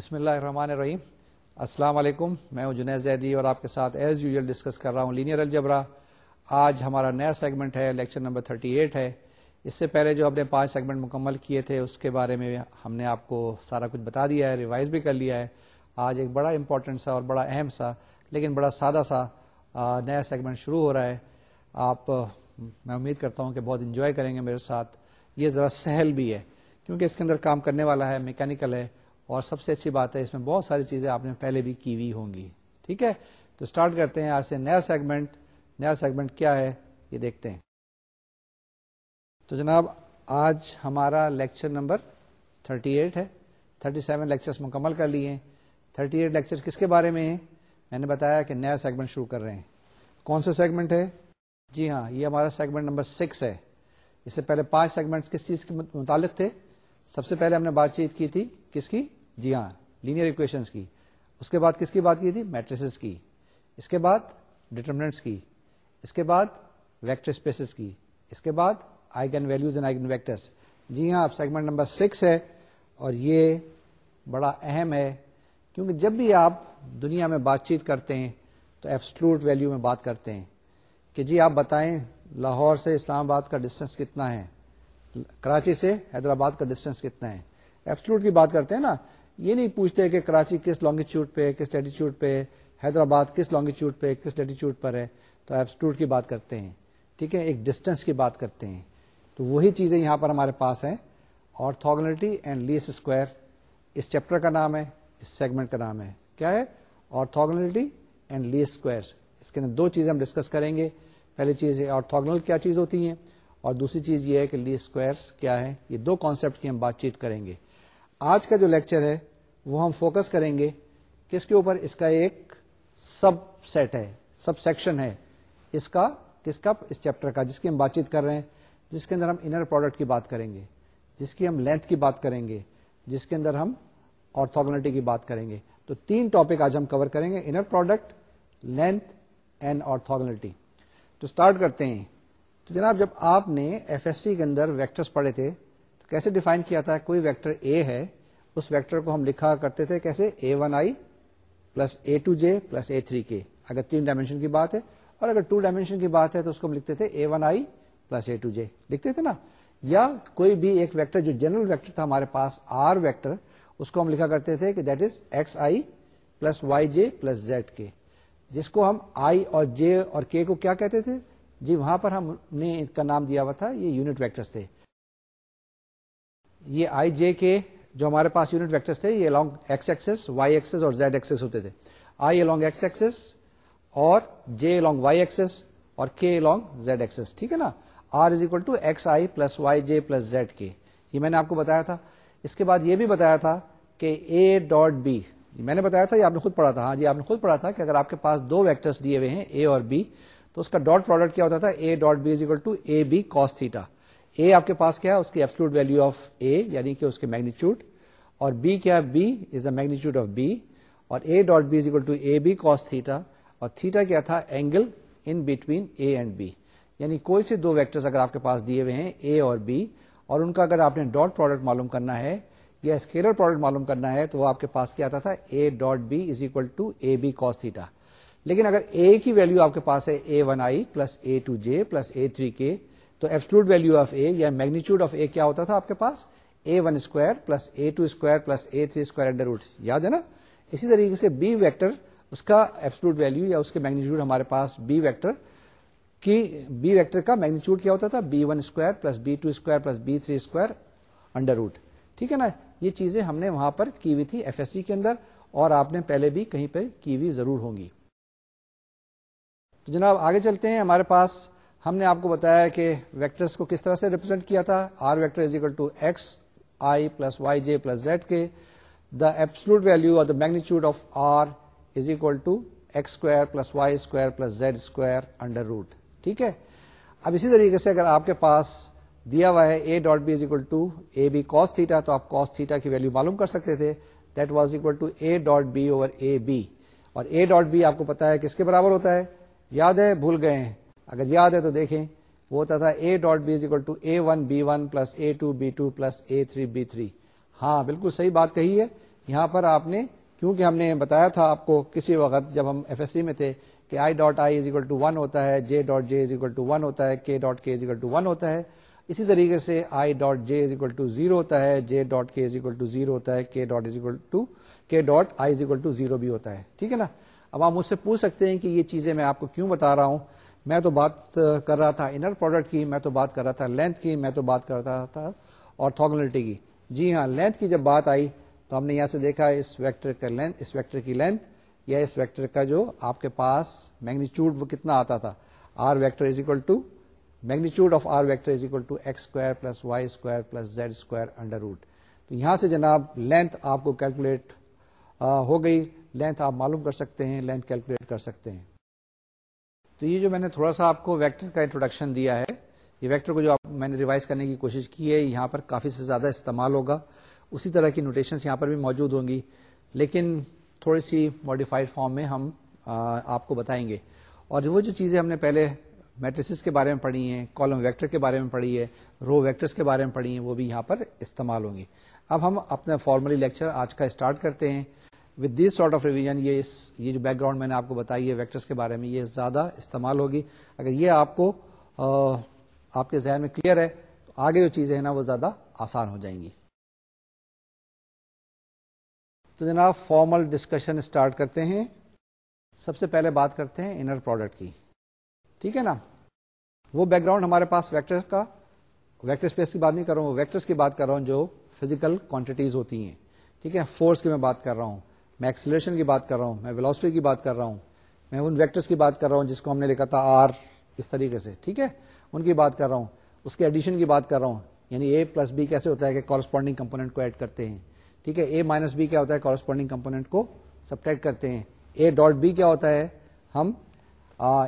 بسم اللہ الرحمن الرحیم السلام علیکم میں ہوں جنید زیدی اور آپ کے ساتھ ایز یوزل ڈسکس کر رہا ہوں لینئر الجبرا آج ہمارا نیا سیگمنٹ ہے لیکچر نمبر 38 ہے اس سے پہلے جو آپ نے پانچ سیگمنٹ مکمل کیے تھے اس کے بارے میں ہم نے آپ کو سارا کچھ بتا دیا ہے ریوائز بھی کر لیا ہے آج ایک بڑا امپورٹنٹ سا اور بڑا اہم سا لیکن بڑا سادہ سا نیا سیگمنٹ شروع ہو رہا ہے آپ میں امید کرتا ہوں کہ بہت انجوائے کریں گے میرے ساتھ یہ ذرا سہل بھی ہے کیونکہ اس کے اندر کام کرنے والا ہے میکینکل ہے اور سب سے اچھی بات ہے اس میں بہت ساری چیزیں آپ نے پہلے بھی کی ہوئی ہوں گی ٹھیک ہے تو اسٹارٹ کرتے ہیں آج سے نیا سیگمنٹ نیا سیگمنٹ کیا ہے یہ دیکھتے ہیں تو جناب آج ہمارا لیکچر نمبر 38 ہے 37 سیون لیکچر مکمل کر لیے تھرٹی ایٹ لیکچر کس کے بارے میں ہیں میں نے بتایا کہ نیا سیگمنٹ شروع کر رہے ہیں کون سا سیگمنٹ ہے جی ہاں یہ ہمارا سیگمنٹ نمبر 6 ہے اس سے پہلے پانچ سیگمنٹ کس چیز کے متعلق تھے سب سے پہلے ہم نے بات چیت کی تھی کس کی جی ہاں لینئر اکویشنس کی اس کے بعد کس کی بات کی تھی میٹریسز کی اس کے بعد ڈٹرمنٹس کی اس کے بعد ویکٹر اسپیسز کی اس کے بعد آئی اینڈ ویلوز ویکٹرس جی ہاں آپ سیگمنٹ نمبر سکس ہے اور یہ بڑا اہم ہے کیونکہ جب بھی آپ دنیا میں بات چیت کرتے ہیں تو ایپسلوٹ ویلو میں بات کرتے ہیں کہ جی آپ بتائیں لاہور سے اسلام آباد کا ڈسٹینس کتنا ہے کراچی سے حیدرآباد کا ڈسٹینس کتنا ہے ایپسلوٹ کی بات کرتے ہیں نا یہ نہیں پوچھتے کہ کراچی کس لانگیچیوڈ پہ کس لیٹیچیوڈ پہ حیدرآباد کس لانگیچیوڈ پہ کس لیٹیچیوڈ پر ہے تو آپ کی بات کرتے ہیں ٹھیک ہے ایک ڈسٹینس کی بات کرتے ہیں تو وہی چیزیں یہاں پر ہمارے پاس ہیں اور نام ہے اس سیگمنٹ کا نام ہے کیا ہے آرتگنلٹی اینڈ لیس اسکوائر اس کے اندر دو چیزیں ہم ڈسکس کریں گے پہلی چیز آرتھوگنل کیا چیز ہوتی ہیں اور دوسری چیز یہ ہے کہ لیس اسکوائر کیا ہے یہ دو کانسیپٹ کی ہم بات چیت کریں گے آج کا جو لیکچر ہے وہ ہم فوکس کریں گے کس کے اوپر اس کا ایک سب سیٹ ہے سب سیکشن ہے اس کا کس کا اس چیپٹر کا جس کی ہم بات چیت کر رہے ہیں جس کے اندر ہم انر پروڈکٹ کی بات کریں گے جس کی ہم لینتھ کی بات کریں گے جس کے اندر ہم آرتھوگنٹی کی بات کریں گے تو تین ٹاپک آج ہم کور کریں گے inner product length and orthogonality تو اسٹارٹ کرتے ہیں تو جناب جب آپ نے ایف ایس سی کے اندر ویکٹرس پڑھے تھے تو کیسے ڈیفائن کیا تھا کوئی ویکٹر اے ہے اس ویکٹر کو ہم لکھا کرتے تھے کیسے A one I plus A two J plus A three K اگر تین ڈائمینشن کی بات ہے اور اگر ٹو ڈائمینشن کی بات ہے تو اس کو ہم لکھتے تھے A A one I plus two J لکھتے تھے نا یا کوئی بھی ایک ویکٹر جو جنرل ویکٹر تھا ہمارے پاس آر ویکٹر اس کو ہم لکھا کرتے تھے کہ that is X I plus Y J plus Z K جس کو ہم آئی اور جے اور کے کو کیا کہتے تھے جی وہاں پر ہم نے اس کا نام دیا ہوا تھا یہ یونٹ ویکٹر سے یہ آئی جے کے جو ہمارے پاس یونٹ ویکٹرس تھے یہ along X axis Y axis اور زیڈ ایکسس ہوتے تھے آئی الانگ ایکس ایکسس اور جے الانگ وائی ایکسس اور کے الانگ زیڈ ایکسس ٹھیک ہے نا R is equal to X I plus Y J plus Z K یہ میں نے آپ کو بتایا تھا اس کے بعد یہ بھی بتایا تھا کہ اے ڈاٹ بی میں نے بتایا تھا یہ آپ نے خود پڑھا تھا ہاں جی آپ نے خود پڑھا تھا کہ اگر آپ کے پاس دو ویکٹرس دیے ہوئے ہیں اے اور بی تو اس کا ڈاٹ پروڈکٹ کیا ہوتا تھا A dot B is equal to A B cos theta A آپ کے پاس کیا اس کی ایپسلوٹ ویلو آف اے یعنی کہ اس کے میگنیچیوڈ اور بی کیا B is magnitude of B اور A dot B is equal to A B cos theta اور تھیٹا کیا تھا angle in between A and B یعنی کوئی سے دو ویکٹرز اگر آپ کے پاس دیے ہوئے ہیں اے اور بی اور ان کا اگر آپ نے ڈاٹ پروڈکٹ معلوم کرنا ہے یا اسکیلر پروڈکٹ معلوم کرنا ہے تو وہ آپ کے پاس کیا آتا تھا A dot B is equal to A B cos theta لیکن اگر اے کی ویلو آپ کے پاس ہے A one I plus A two J plus A three K تو ایبسلوٹ ویلو آف اے یا میگنیچیوڈ آف اے کیا ہوتا تھا آپ کے پاس A one square plus A two square plus A three square under root یاد ہے نا اسی طریقے سے بی ویکٹر اس کا ایبسلوٹ ویلو یا اس کے میگنیچیوڈ ہمارے پاس بی ویکٹر کی بی ویکٹر کا میگنیچیوڈ کیا ہوتا تھا B one square plus B two square plus B three square under root ٹھیک ہے نا یہ چیزیں ہم نے وہاں پر کی ہوئی تھی ایف ایس سی کے اندر اور آپ نے پہلے بھی کہیں پہ کی ہوئی ضرور ہوں گی تو جناب آگے چلتے ہیں ہمارے پاس ہم نے آپ کو بتایا کہ ویکٹرس کو کس طرح سے ریپرزینٹ کیا تھا R vector is to X I plus Y J plus Z K the absolute value the magnitude of R is equal to X square plus Y square plus Z square under root ٹھیک ہے اب اسی طریقے سے اگر آپ کے پاس دیا ہوا ہے A dot B is equal to A B cos theta تو آپ کاس تھیٹا کی ویلو معلوم کر سکتے تھے that was equal to A dot B over A B اور اے ڈاٹ بی آپ کو پتا ہے کس کے برابر ہوتا ہے یاد ہے بھول گئے ہیں اگر یاد ہے تو دیکھیں وہ ہوتا تھا A dot B is equal to A one B one plus A two B two plus A three B three ہاں بالکل صحیح بات کہی ہے یہاں پر آپ نے کیونکہ ہم نے بتایا تھا آپ کو کسی وقت جب ہم ایف ایس سی میں تھے کہ I dot I is equal to one ہوتا ہے J dot J is equal to one ہوتا ہے K dot K is equal to one ہوتا ہے اسی طریقے سے I dot J is equal to zero ہوتا ہے J dot K is equal to zero ہوتا ہے K dot is equal to K dot I is equal to zero بھی ہوتا ہے ٹھیک ہے نا اب آپ مجھ سے پوچھ سکتے ہیں کہ یہ چیزیں میں آپ کو کیوں بتا رہا ہوں میں تو بات کر رہا تھا انر پروڈکٹ کی میں تو بات کر رہا تھا لینتھ کی میں تو بات کر رہا تھا اور تھوگنلٹی کی جی ہاں لینتھ کی جب بات آئی تو ہم نے یہاں سے دیکھا اس ویکٹر کا لینتھ اس ویکٹر کی لینتھ یا اس ویکٹر کا جو آپ کے پاس میگنیچیوڈ وہ کتنا آتا تھا R vector is equal to magnitude of R vector is equal to X square plus Y square plus Z square under root تو یہاں سے جناب لینتھ آپ کو کیلکولیٹ ہو گئی لینتھ آپ معلوم کر سکتے ہیں لینتھ کیلکولیٹ کر سکتے ہیں تو یہ جو میں نے تھوڑا سا آپ کو ویکٹر کا انٹروڈکشن دیا ہے یہ ویکٹر کو جو میں نے ریوائز کرنے کی کوشش کی ہے یہاں پر کافی سے زیادہ استعمال ہوگا اسی طرح کی نوٹیشنس یہاں پر بھی موجود ہوں گی لیکن تھوڑی سی ماڈیفائڈ فارم میں ہم آپ کو بتائیں گے اور وہ جو چیزیں ہم نے پہلے میٹریسز کے بارے میں پڑھی ہیں کالم ویکٹر کے بارے میں پڑھی ہے رو ویکٹرس کے بارے میں پڑھی ہیں وہ بھی یہاں پر استعمال ہوں گی اب ہم اپنا فارملی لیکچر آج کا اسٹارٹ کرتے ہیں وتھس سارٹ آف ریویژن یہ جو بیک گراؤنڈ میں نے آپ کو بتائی ہے ویکٹرس کے بارے میں یہ زیادہ استعمال ہوگی اگر یہ آپ کو آپ کے ذہن میں کلیئر ہے تو آگے جو چیزیں ہیں نا وہ زیادہ آسان ہو جائیں گی تو جناب فارمل ڈسکشن اسٹارٹ کرتے ہیں سب سے پہلے بات کرتے ہیں انر پروڈکٹ کی ٹھیک ہے نا وہ بیک گراؤنڈ ہمارے پاس ویکٹر کا ویکٹر اسپیس کی بات نہیں کر رہا ہوں ویکٹرس کی بات کر رہا ہوں جو فزیکل کوانٹیٹیز ہوتی ہیں ٹھیک ہے فورس کی میں بات کر رہا ہوں میں ایکسلریشن کی بات کر رہا ہوں میں ویلوسٹی کی بات کر رہا ہوں میں ان ویکٹرس کی بات کر رہا ہوں جس کو ہم نے لکھا تھا آر اس طریقے سے ٹھیک ہے ان کی بات کر رہا ہوں اس کے ایڈیشن کی بات کر رہا ہوں یعنی اے پلس بی کیسے ہوتا ہے کہ کارسپونڈنگ کمپونیٹ کو ایڈ کرتے ہیں ٹھیک ہے اے مائنس بی کیا ہوتا ہے کارسپونڈنگ کمپونیٹ کو سبٹیکٹ کرتے ہیں اے ڈاٹ بی کیا ہوتا ہے ہم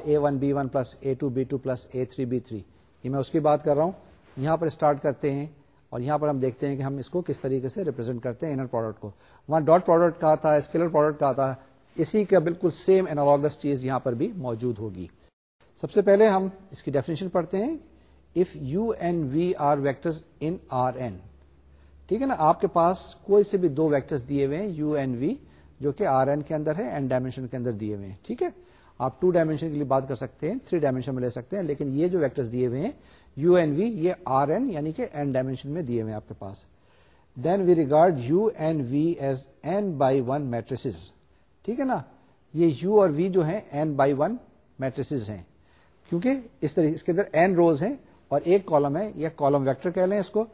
A one B one plus A two B two plus A three B three یہ میں اس کی بات کر رہا ہوں یہاں پر اسٹارٹ کرتے ہیں اور یہاں پر ہم دیکھتے ہیں کہ ہم اس کو کس طریقے سے ریپرزینٹ کرتے ہیں انر پروڈکٹ کو وہاں ڈاٹ پروڈکٹ کا تھا اسکیلر پروڈکٹ کا تھا اسی کا بالکل سیم چیز یہاں پر بھی موجود ہوگی سب سے پہلے ہم اس کی ڈیفینیشن پڑھتے ہیں if U and N V are R N ٹھیک ہے نا آپ کے پاس کوئی سے بھی دو ویکٹر دیے ہوئے ہیں یو این وی جو کہ آر این کے اندر ہے اینڈ ڈائمینشن کے اندر دیے ہوئے ہیں ٹھیک ہے آپ ٹو ڈائمینشن کے لیے بات کر سکتے ہیں تھری ڈائمینشن میں لے سکتے ہیں لیکن یہ جو ویکٹر دیے ہوئے ہیں U N N N V یہ آر یعنی کہ ڈائمینشن میں دیے ہوئے آپ کے پاس then we regard U and V as N by one matrix ٹھیک ہے نا یہ یو اور وی جو ہے کیونکہ اس طریقے اور ایک کالم ہے یا کالم ویکٹر کہہ لیں اس کو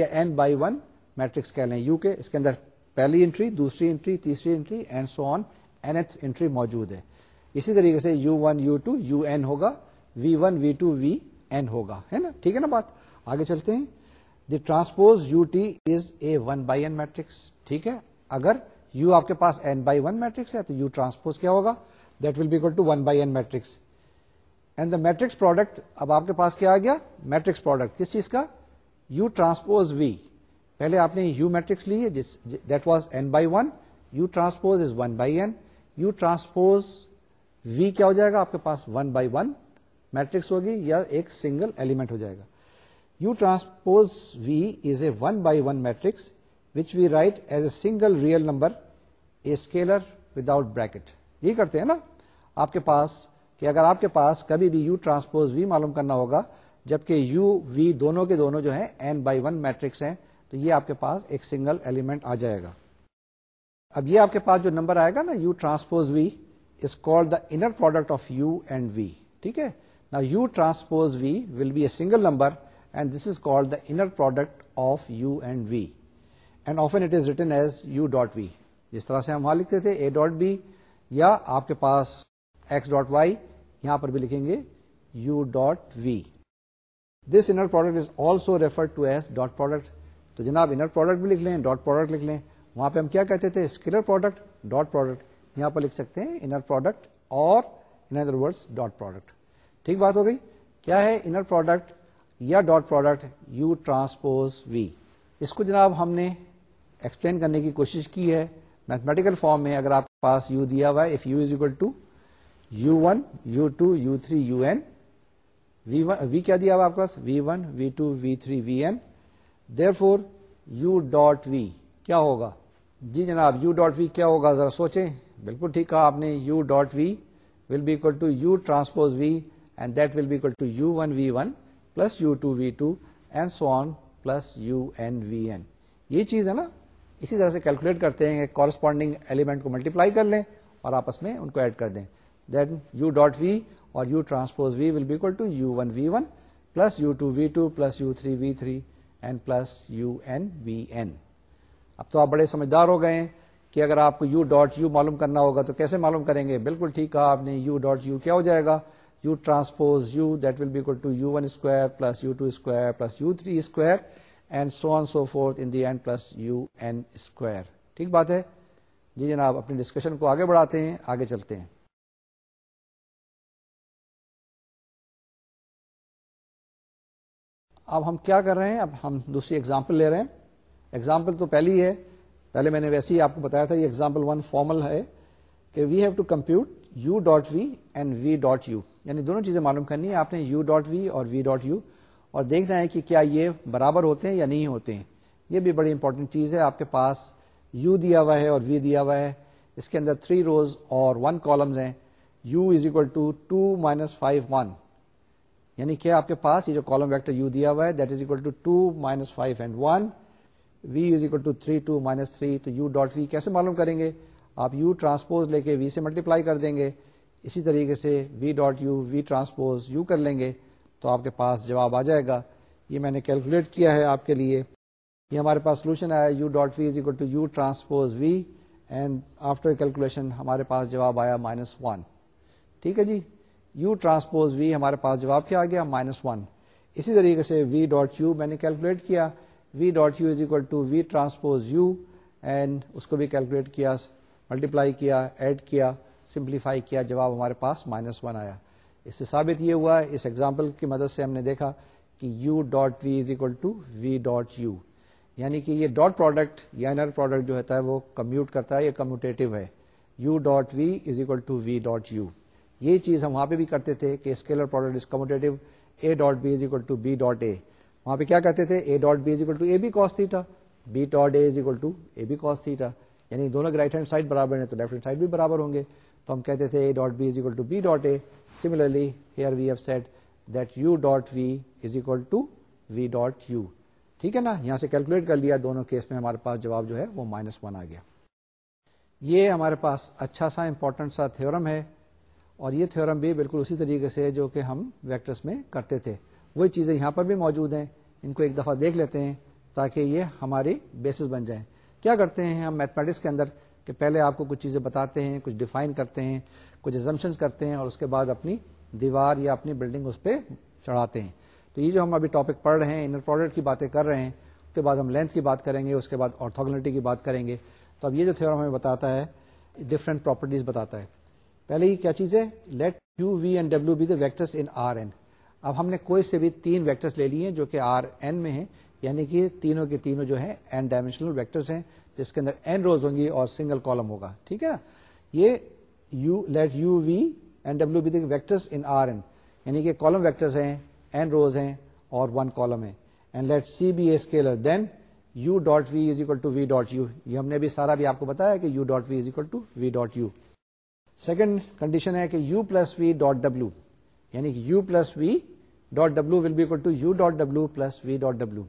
یا این بائی ون میٹرکس کہہ لیں یو کے اس کے اندر پہلی انٹری دوسری انٹری تیسری entry and so on nth entry موجود ہے اسی طریقے سے U one U two U N ہوگا V one V two V N ہوگا ہے نا ٹھیک ہے نا بات آگے چلتے ہیں the transpose U T is a one by N matrix ٹھیک ہے اگر یو آپ کے پاس این بائی ون میٹرکس ہے تو یو ٹرانسپوز کیا ہوگا that will be equal to one by N matrix and the matrix product اب آپ کے پاس کیا آ گیا میٹرکس پروڈکٹ کس چیز کا یو ٹرانسپوز وی پہلے آپ نے یو میٹرکس لی ہے that was n by one u transpose is one by n u transpose v کیا ہو جائے گا آپ کے پاس ون بائی ون میٹرکس ہوگی یا ایک سنگل ایلیمنٹ ہو جائے گا u transpose v is a one by one matrix which we write as a single real number a scalar without bracket یہ کرتے ہیں نا آپ کے پاس کہ اگر آپ کے پاس کبھی بھی یو ٹرانسپوز وی معلوم کرنا ہوگا جبکہ یو وی دونوں کے دونوں جو ہیں این بائی ون میٹرکس ہیں تو یہ آپ کے پاس ایک سنگل ایلیمنٹ آ جائے گا اب یہ آپ کے پاس جو نمبر آئے گا نا u transpose v inner product of u and v ٹھیک ہے نا u transpose v will be a single number and this is call the product of u and v and آفنٹ written as u dot v جس طرح سے ہم وہاں لکھتے تھے اے ڈاٹ بی یا آپ کے پاس ایکس ڈاٹ وائی یہاں پر بھی لکھیں گے u dot v this inner product is also referred to as dot product تو جناب ان پروڈکٹ بھی لکھ لیں ڈاٹ پروڈکٹ لکھ لیں وہاں پہ ہم کیا کہتے تھے اسکلر پروڈکٹ ڈاٹ پروڈکٹ یہاں پر لکھ سکتے ہیں انر پروڈکٹ اور اندر ورڈ ڈاٹ پروڈکٹ ٹھیک بات ہو گئی کیا ہے انر پروڈکٹ یا dot product u transpose v اس کو جناب ہم نے ایکسپلین کرنے کی کوشش کی ہے میتھمیٹیکل فارم میں اگر آپ کے پاس یو دیا ہوا ہے if u is equal to u one u two u three u n v کیا دیا ہوا آپ کے پاس v one v two v three v n therefore u dot v کیا ہوگا جی جناب یو ڈاٹ وی کیا ہوگا ذرا سوچیں بالکل ٹھیک کہا آپ نے u dot v will be equal to u transpose v and that will be equal to u one one v plus u two v two and so on plus u n n v یہ چیز ہے نا اسی طرح سے calculate کرتے ہیں corresponding element کو ملٹیپلائی کر لیں اور آپس میں ان کو ایڈ کر دیں دین یو ڈاٹ وی اور u transpose v will be equal to u one v one plus u two v two plus u three v three and plus u n v n اب تو آپ بڑے سمجھدار ہو گئے ہیں کہ اگر آپ کو یو ڈاٹ یو معلوم کرنا ہوگا تو کیسے معلوم کریں گے بالکل ٹھیک کہا آپ نے یو ڈاٹ یو کیا ہو جائے گا u transpose u that will be square plus u two square plus u three square and and so so on forth in the plus u n square ٹھیک بات ہے جی جناب اپنی ڈسکشن کو آگے بڑھاتے ہیں آگے چلتے ہیں اب ہم کیا کر رہے ہیں اب ہم دوسری ایگزامپل لے رہے ہیں ایگزامپل تو پہلی ہے پہلے میں نے ویسے ہی آپ کو بتایا تھا یہ ایگزامپل ون فارمل ہے کہ we have to compute u dot v and v dot u یعنی دونوں چیزیں معلوم کرنی ہے آپ نے یو ڈاٹ وی اور وی ڈاٹ یو اور دیکھنا ہے کہ کیا یہ برابر ہوتے ہیں یا نہیں ہوتے ہیں یہ بھی بڑی امپورٹنٹ چیز ہے آپ کے پاس یو دیا ہوا ہے اور وی دیا ہوا ہے اس کے اندر تھری روز اور ون کالمز ہیں u is equal to two minus five one یعنی کیا آپ کے پاس یہ جو کالم ویکٹر یو دیا ہوا ہے that is equal to two minus five and one v is equal to three two minus three تو یو ڈاٹ وی کیسے معلوم کریں گے آپ یو ٹرانسپوز لے کے وی سے ملٹیپلائی کر دیں گے اسی طریقے سے v dot u v transpose u کر لیں گے تو آپ کے پاس جواب آ جائے گا یہ میں نے کیلکولیٹ کیا ہے آپ کے لیے یہ ہمارے پاس سولوشن آیا u dot v is equal to u transpose v and after calculation ہمارے پاس جواب آیا مائنس ون ٹھیک ہے جی یو ٹرانسپوز وی ہمارے پاس جواب کیا آ گیا مائنس ون اسی طریقے سے وی ڈاٹ یو میں نے کیلکولیٹ کیا v dot u is equal to v transpose u and اس کو بھی کیلکولیٹ کیا ملٹیپلائی کیا ایڈ کیا سمپلیفائی کیا جواب ہمارے پاس مائنس ون آیا اس سے ثابت یہ ہوا اس ایگزامپل کی مدد سے ہم نے دیکھا کہ u dot v is equal to v dot u یعنی کہ یہ ڈاٹ پروڈکٹ یا انر پروڈکٹ جو ہوتا ہے وہ کمیوٹ کرتا ہے یا کمیوٹیو ہے u dot v is equal to v dot u یہ چیز ہم وہاں پہ بھی کرتے تھے کہ scalar product is commutative a dot b is equal to b dot a وہاں پہ کیا کہتے تھے a dot b is equal to a b cos theta b dot a is equal to a b cos theta یعنی دونوں right hand side برابر ہیں تو لیفٹ ہینڈ سائڈ بھی برابر ہوں گے تو ہم کہتے تھے a a dot dot dot dot b b is is equal equal to to similarly here we we we have set that u u ٹھیک ہے نا یہاں سے کیلکولیٹ کر لیا دونوں کیس میں ہمارے پاس جواب جو ہے وہ مائنس ون آ گیا یہ ہمارے پاس اچھا سا امپورٹنٹ سا تھورم ہے اور یہ تھیورم بھی بالکل اسی طریقے سے جو کہ ہم ویکٹرس میں کرتے تھے وہی چیزیں یہاں پر بھی موجود ہیں ان کو ایک دفعہ دیکھ لیتے ہیں تاکہ یہ ہماری بیسس بن جائیں کیا کرتے ہیں ہم میتھمیٹکس کے اندر کہ پہلے آپ کو کچھ چیزیں بتاتے ہیں کچھ ڈیفائن کرتے ہیں کچھ ایگزمشن کرتے ہیں اور اس کے بعد اپنی دیوار یا اپنی بلڈنگ اس پہ چڑھاتے ہیں تو یہ جو ہم ابھی ٹاپک پڑھ رہے ہیں انر پروڈکٹ کی باتیں کر رہے ہیں اس کے بعد ہم لینتھ کی بات کریں گے اس کے بعد آرتھوگلٹی کی بات کریں گے تو اب یہ جو ہمیں بتاتا ہے ڈفرینٹ پراپرٹیز بتاتا ہے پہلے یہ کیا چیز ہے let u v and W be the vectors in R and اب ہم نے کوئی سے بھی تین ویکٹرس لے لیے جو کہ آر این میں ہیں یعنی کہ تینوں کے تینوں جو ہیں این ڈائمینشنل ہیں جس کے اندر این روز ہوں گی اور سنگل کالم ہوگا ٹھیک ہے نا یہ یعنی کہ کالم ہیں این روز ہیں اور ون کالم ہے and let c be a scalar then u dot v is equal to v dot u یہ ہم نے بھی سارا بھی آپ کو بتایا کہ U dot V is equal to V dot U second condition ہے کہ U plus V dot W یعنی کہ U plus V dot W will be equal to U dot W plus V dot W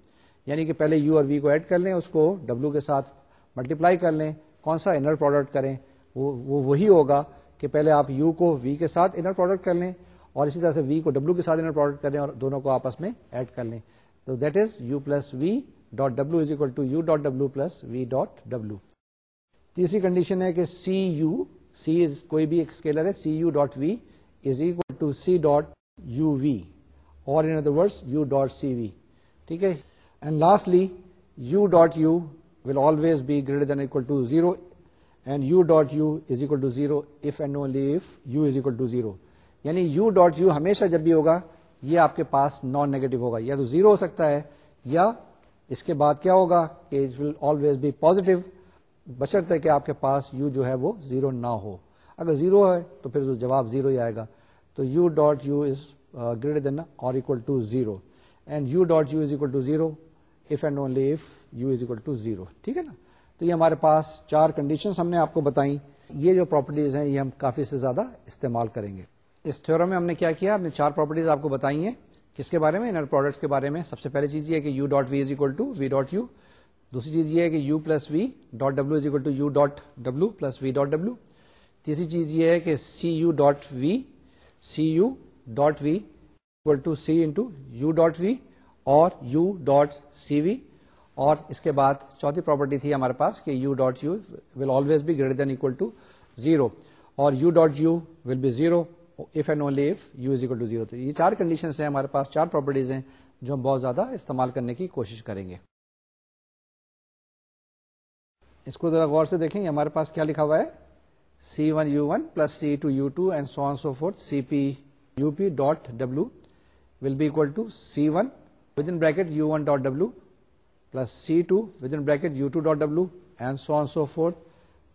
یعنی کہ پہلے U اور V کو add کر لیں اس کو ڈبلو کے ساتھ ملٹیپلائی کر لیں کون سا انر پروڈکٹ کریں وہ, وہی ہوگا کہ پہلے آپ یو کو وی کے ساتھ انر پروڈکٹ کر لیں اور اسی طرح سے وی کو ڈبلو کے ساتھ انر پروڈکٹ کر لیں اور دونوں کو آپس میں ایڈ کر لیں تو that is U plus V dot W is equal to you dot W plus V dot W تیسری کنڈیشن ہے کہ سی یو سی از کوئی بھی ایک اسکیلر ہے سی یو ڈاٹ وی ٹھیک ہے جب بھی ہوگا یہ آپ کے پاس نان نیگیٹو ہوگا یا تو زیرو ہو سکتا ہے یا اس کے بعد کیا ہوگا کہ پوزیٹو بشرط کے پاس یو جو ہے وہ زیرو نہ ہو اگر زیرو ہے تو پھر جواب زیرو ہی آئے گا تو u dot u is greater than اور equal to zero and u dot u is equal to zero if and only if u is equal to zero ٹھیک ہے نا تو یہ ہمارے پاس چار کنڈیشن ہم نے آپ کو بتائی یہ جو پراپرٹیز ہیں یہ ہم کافی سے زیادہ استعمال کریں گے اس تھیورم میں ہم نے کیا کیا ہم نے چار پراپرٹیز آپ کو بتائی ہیں کس کے بارے میں کے بارے میں سب سے پہلے چیز یہ ہے کہ you dot we is equal to we dot U دوسری چیز یہ ہے کہ U plus V dot W is equal to you dot W plus V dot W تیسری چیز یہ ہے کہ C you dot V C you dot V equal to C into U dot وی اور یو ڈاٹ سی وی اور اس کے بعد چوتھی پراپرٹی تھی ہمارے پاس کہ u dot u will always be greater than equal to zero اور u dot u will be zero if and only if u is equal to zero یہ چار کنڈیشن ہیں ہمارے پاس چار پراپرٹیز ہیں جو ہم بہت زیادہ استعمال کرنے کی کوشش کریں گے اس کو ذرا غور سے دیکھیں ہمارے پاس کیا لکھا ہوا ہے C one U one plus C two U two and so on so forth C P U P dot double to C one with in bracket U one dot W plus C to in bracket U two dot W and so on so forth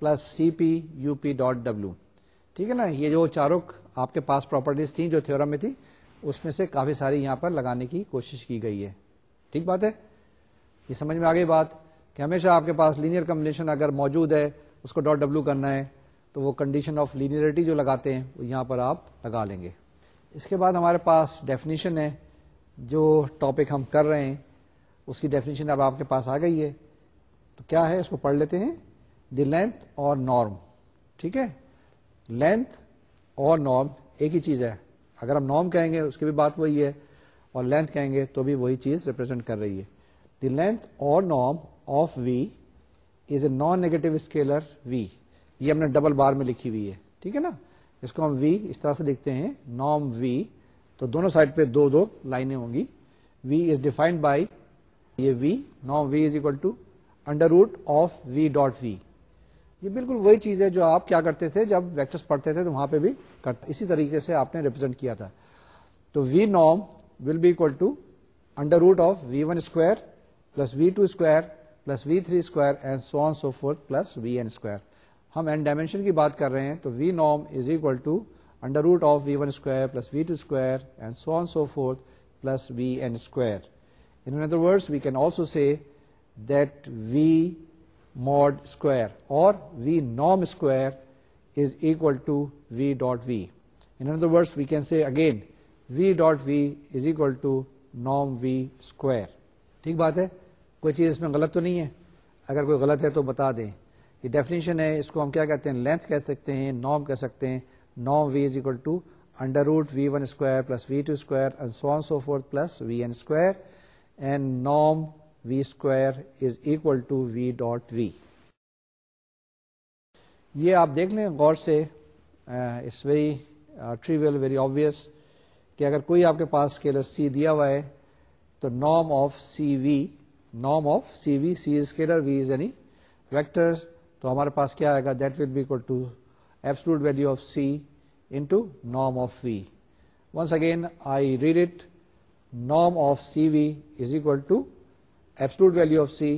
plus C P U P dot W ٹھیک ہے نا یہ جو چاروں آپ کے پاس properties تھیں جو تھورم میں تھی اس میں سے کافی ساری یہاں پر لگانے کی کوشش کی گئی ہے ٹھیک بات ہے یہ سمجھ میں آ گئی بات کہ ہمیشہ آپ کے پاس لینئر کمبنیشن اگر موجود ہے اس کو ڈاٹ ڈبلو کرنا ہے تو وہ کنڈیشن آف لینیئرٹی جو لگاتے ہیں وہ یہاں پر آپ لگا لیں گے اس کے بعد ہمارے پاس ڈیفینیشن ہے جو ٹاپک ہم کر رہے ہیں اس کی ڈیفینیشن اب آپ کے پاس آ گئی ہے تو کیا ہے اس کو پڑھ لیتے ہیں دی لینتھ اور نارم ٹھیک ہے لینتھ اور نارم ایک ہی چیز ہے اگر ہم نارم کہیں گے اس کی بھی بات وہی ہے اور لینتھ کہیں گے تو بھی وہی چیز ریپرزینٹ کر رہی ہے دی لینتھ اور norm of v is a non negative scalar v یہ ہم نے ڈبل بار میں لکھی ہوئی ہے ٹھیک ہے نا اس کو ہم وی اس طرح سے لکھتے ہیں نام وی تو دونوں سائڈ پہ دو دو لائنیں ہوں گی وی از ڈیفائنڈ بائی یہ وی نام v is equal to under root of v dot v یہ بالکل وہی چیز ہے جو آپ کیا کرتے تھے جب ویکٹرس پڑھتے تھے تو وہاں پہ بھی کرتے اسی طریقے سے آپ نے ریپرزینٹ کیا تھا تو وی نام will be equal to under root of v one square plus v two square plus v three square and so on so forth plus v n square ہم ڈائمینشن کی بات کر رہے ہیں تو وی نام is equal to under root of v one square plus v two square and so so on plus v n square in other we can also say that v mod square اور وی نام square is equal to we dot we in other word we can see again we dot we is equal to نام وی square ٹھیک بات ہے کوئی چیز اس میں غلط تو نہیں ہے اگر کوئی غلط ہے تو بتا دیں یہ ڈیفینیشن ہے اس کو ہم کیا کہتے ہیں لینتھ کہہ سکتے ہیں نام کہہ سکتے ہیں نام is equal to under root v one square plus we two ٹوائر سو ڈاٹ وی یہ آپ دیکھ لیں غور سے it's very trivial very obvious کہ اگر کوئی آپ کے پاس اسکیلر سی دیا ہوا ہے تو نام آف سی وی نام of C we C scalar وی از یعنی ویکٹر تو ہمارے پاس کیا آئے گا that will equal to absolute value of C into نام of we once again I read it نام of C we is equal to absolute value of C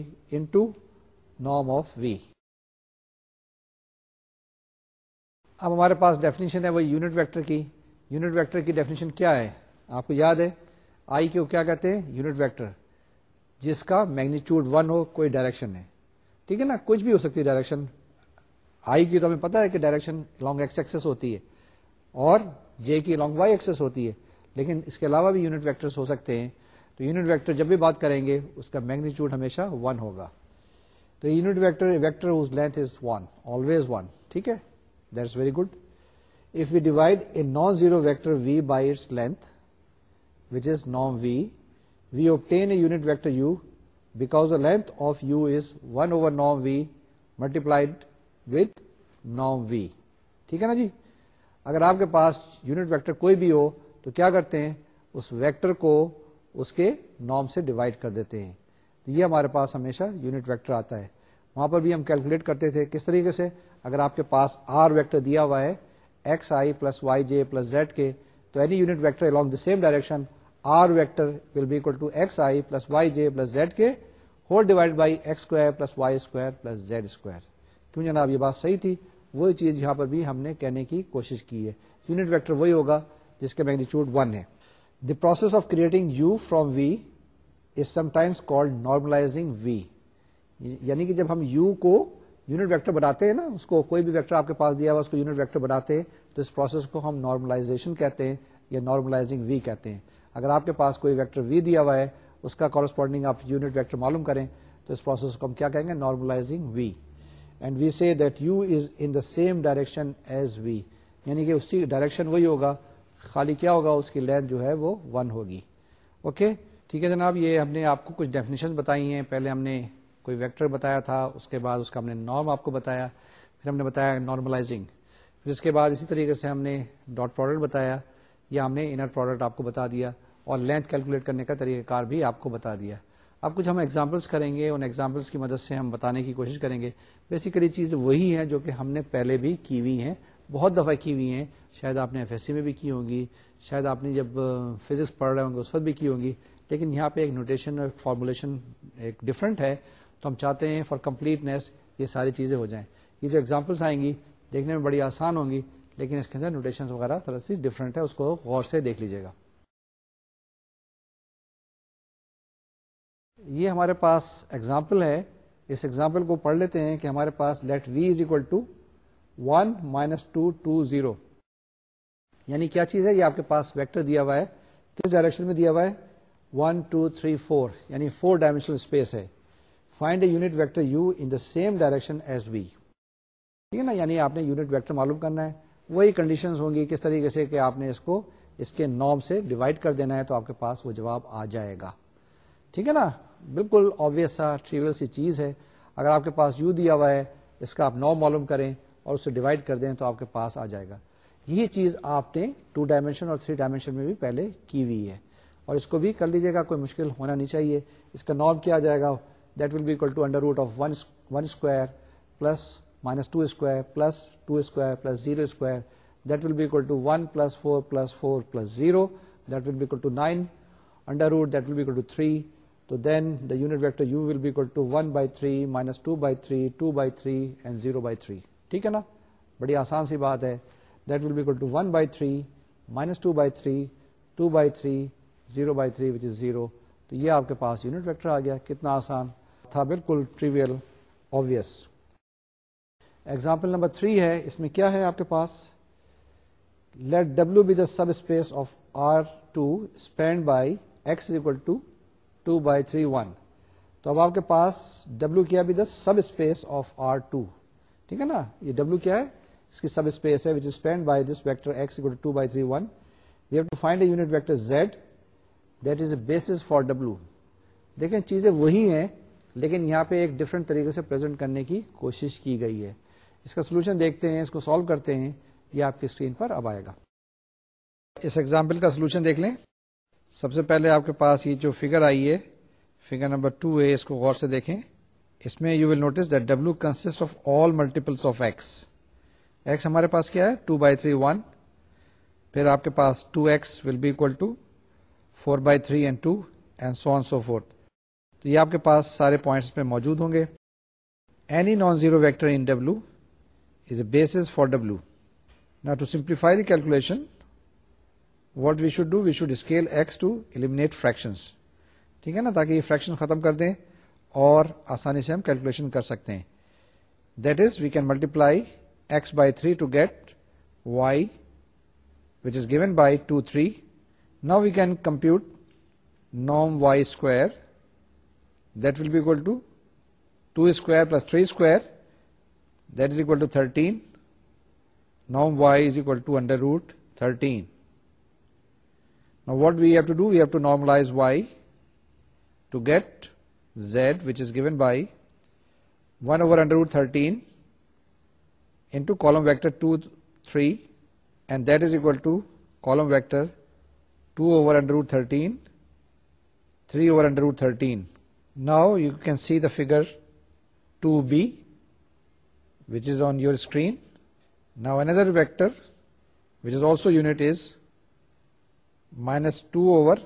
of وی اب ہمارے پاس ڈیفینیشن ہے وہ یونٹ ویکٹر کی یونٹ ویکٹر کی definition کیا ہے آپ کو یاد ہے آئی کو کیا کہتے ہیں یونٹ ویکٹر جس کا میگنیچیوڈ ون ہو کوئی ڈائریکشن ہے ٹھیک ہے نا کچھ بھی ہو سکتی ہے ڈائریکشن آئی کی تو ہمیں پتا ہے کہ ڈائریکشن لانگ ایکس ایکسس ہوتی ہے اور جے کی لانگ وائی ایکسس ہوتی ہے لیکن اس کے علاوہ بھی یونٹ ویکٹرس ہو سکتے ہیں تو یونٹ ویکٹر جب بھی بات کریں گے اس کا میگنیچیوڈ ہمیشہ ون ہوگا تو unit vector vector length is one always one ٹھیک ہے is very good if you divide a non zero vector v by its length which is non we we obtain a unit vector u the length of u is one over نام v multiplied with نام وی ٹھیک ہے نا جی اگر آپ کے پاس unit vector کوئی بھی ہو تو کیا کرتے ہیں اس ویکٹر کو اس کے نام سے ڈیوائڈ کر دیتے ہیں یہ ہمارے پاس ہمیشہ یونٹ ویکٹر آتا ہے وہاں پر بھی ہم کیلکولیٹ کرتے تھے کس طریقے سے اگر آپ کے پاس آر ویکٹر دیا ہوا ہے x i plus y j plus z k تو any unit vector along the same direction r vector will be equal to x i plus y j plus z k whole divide by x square plus y square plus z square کیوں جناب یہ بات صحیح تھی وہی چیز یہاں پر بھی ہم نے کہنے کی کوشش کی ہے یونٹ ویکٹر وہی ہوگا جس کے میگنیچیوڈ ون ہے the process of creating u from v is sometimes called normalizing v یعنی کہ جب ہم یو کو یونٹ ویکٹر بناتے ہیں نا اس کو کوئی بھی ویکٹر آپ کے پاس دیا ہوا اس کو یونٹ ویکٹر بناتے ہیں تو اس پروسیس کو ہم نارملائزیشن کہتے ہیں یا نارملائزنگ وی کہتے ہیں اگر آپ کے پاس کوئی ویکٹر وی دیا ہوا ہے اس کا کورسپونڈنگ آپ یونٹ ویکٹر معلوم کریں تو اس پروسیس کو ہم کیا کہیں گے normalizing v and we see that u is in the same direction as v یعنی کہ اسی ڈائریکشن وہی ہوگا خالی کیا ہوگا اس کی لینتھ جو ہے وہ ون ہوگی اوکے ٹھیک ہے جناب یہ ہم نے آپ کو کچھ ڈیفینیشن بتائی ہیں پہلے ہم نے کوئی ویکٹر بتایا تھا اس کے بعد اس کا ہم نے نارم آپ کو بتایا پھر ہم نے بتایا نارملائزنگ پھر اس کے بعد اسی طریقے سے ہم نے ڈاٹ پروڈکٹ بتایا یا ہم نے انر پروڈکٹ آپ کو بتا دیا اور لینتھ کیلکولیٹ کرنے کا طریقہ کار بھی آپ کو بتا دیا اب کچھ ہم ایگزامپلس کریں گے ان ایگزامپلس کی مدد سے ہم بتانے کی کوشش کریں گے بیسیکلی چیز وہی ہے جو کہ ہم نے پہلے بھی کی ہوئی ہیں بہت دفعہ کی ہوئی ہیں شاید آپ نے ایف ایس سی میں بھی کی ہوں گی شاید آپ نے جب فزکس پڑھ رہے ہوں گے اس وقت بھی کی ہوں گی لیکن یہاں پہ ایک نوٹیشن اور فارمولیشن ایک ڈفرینٹ ہے تو ہم چاہتے ہیں فار کمپلیٹنیس یہ ساری چیزیں ہو جائیں یہ جو ایگزامپلس آئیں گی دیکھنے میں بڑی آسان ہوں گی لیکن اس کے اندر نوٹیشن وغیرہ تھوڑا سی ڈفرینٹ ہے اس کو غور سے دیکھ لیجیے گا یہ ہمارے پاس ایگزامپل ہے اس ایگزامپل کو پڑھ لیتے ہیں کہ ہمارے پاس let v is equal to one minus two two zero یعنی کیا چیز ہے یہ آپ کے پاس ویکٹر دیا ہوا ہے کس ڈائریکشن میں دیا ہوا ہے ون ٹو تھری فور یعنی فور ڈائمینشنل اسپیس ہے find a unit vector u in the same direction as v ٹھیک ہے نا یعنی آپ نے یونٹ ویکٹر معلوم کرنا ہے وہی کنڈیشن ہوں گی کس طریقے سے کہ آپ نے اس کو اس کے نام سے ڈیوائڈ کر دینا ہے تو آپ کے پاس وہ جواب آ جائے گا ٹھیک ہے نا بالکل آبویس چیز ہے اگر آپ کے پاس یو دیا ہوا ہے اس کا آپ نو معلوم کریں اور اسے ڈیوائڈ کر دیں تو آپ کے پاس آ جائے گا یہ چیز آپ نے ٹو ڈائمینشن اور تھری ڈائمینشن میں بھی پہلے کی ہوئی ہے اور اس کو بھی کر لیجیے گا کوئی مشکل ہونا نہیں چاہیے اس کا نارم کیا جائے گا that will be equal to under root of one square plus minus two square plus two square plus zero square that will be equal to one plus four plus four plus zero that will be equal under root that will be equal to three تو then the unit vector u will be equal to one by three minus two by three two by three and zero by three ٹھیک ہے نا بڑی آسان سی بات ہے that will be equal to one by three minus two by three two by three zero by three which is zero تو یہ آپ کے پاس یونٹ ویکٹر آ گیا کتنا آسان تھا بالکل trivial obvious example number three ہے اس میں کیا ہے آپ کے پاس let W be the subspace of R two spanned by x equal to two by three one تو اب آپ کے پاس ڈبلو کیا بھی the subspace of R two ٹھیک ہے نا یہ ڈبلو کیا ہے اس کی سب اسپیس ہے which is spanned by this vector x two by three one we have to find a unit vector z that is a base for W دیکھیں چیزیں وہی ہیں لیکن یہاں پہ ایک ڈفرنٹ طریقے سے پرزینٹ کرنے کی کوشش کی گئی ہے اس کا سولوشن دیکھتے ہیں اس کو سالو کرتے ہیں یہ آپ کی اسکرین پر اب آئے گا اس ایگزامپل کا سولوشن دیکھ لیں سب سے پہلے آپ کے پاس یہ جو فگر آئی ہے فگر نمبر ٹو ہے اس کو غور سے دیکھیں اس میں you will notice that W consist of all multiples of x x ہمارے پاس کیا ہے ٹو بائی تھری ون پھر آپ کے پاس two x will be equal to four by three and two and so so four یہ آپ کے پاس سارے پوائنٹس پہ موجود ہوں گے any non zero vector in W is a base for W نا to simplify the calculation what we should do we should scale x to eliminate fractions ٹھیک ہے نا تاکہ یہ فریکشن ختم کر دیں اور آسانی سے ہم کیلکولیشن کر سکتے ہیں that is we can multiply x by three to get Y which is given by two three now we can compute نام Y square that will be equal to to square plus three square that is equal to thirteen نام Y is equal to under root thirteen Now what we have to do, we have to normalize y to get z, which is given by 1 over under root 13 into column vector 2, 3, and that is equal to column vector 2 over under root 13, 3 over under root 13. Now you can see the figure 2b, which is on your screen. Now another vector, which is also unit, is minus two over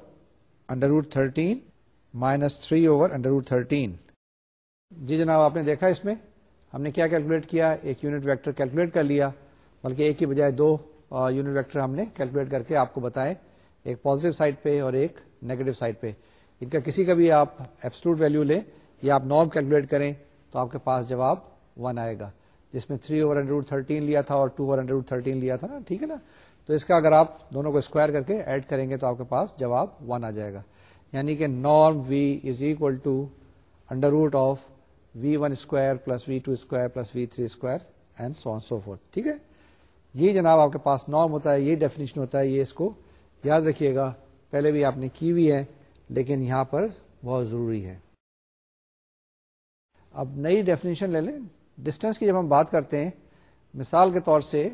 under root thirteen minus three over under root thirteen جی جناب آپ نے دیکھا اس میں ہم نے کیا calculate کیا ایک یونٹ ویکٹر کیلکولیٹ کر لیا بلکہ ایک کی بجائے دو یونٹ ویکٹر ہم نے کیلکولیٹ کر کے آپ کو بتائے ایک پوزیٹو سائڈ پہ اور ایک نیگیٹو سائڈ پہ ان کا کسی کا بھی آپ ایبسلوٹ ویلو لیں یا آپ نارم کیلکولیٹ کریں تو آپ کے پاس جواب ون آئے گا جس میں تھری اوور انڈر تھرٹین لیا تھا اور ٹو اوور انڈر تھرٹین لیا تھا نا ٹھیک ہے نا تو اس کا اگر آپ دونوں کو اسکوائر کر کے ایڈ کریں گے تو آپ کے پاس جواب ون آ جائے گا یعنی کہ norm v is equal to under root of v one square plus v two square plus v three square and so so ٹھیک ہے یہ جناب آپ کے پاس نارم ہوتا ہے یہ ڈیفینیشن ہوتا ہے یہ اس کو یاد رکھیے گا پہلے بھی آپ نے کی ہوئی ہے لیکن یہاں پر بہت ضروری ہے اب نئی ڈیفینیشن لے لیں ڈسٹینس کی جب ہم بات کرتے ہیں مثال کے طور سے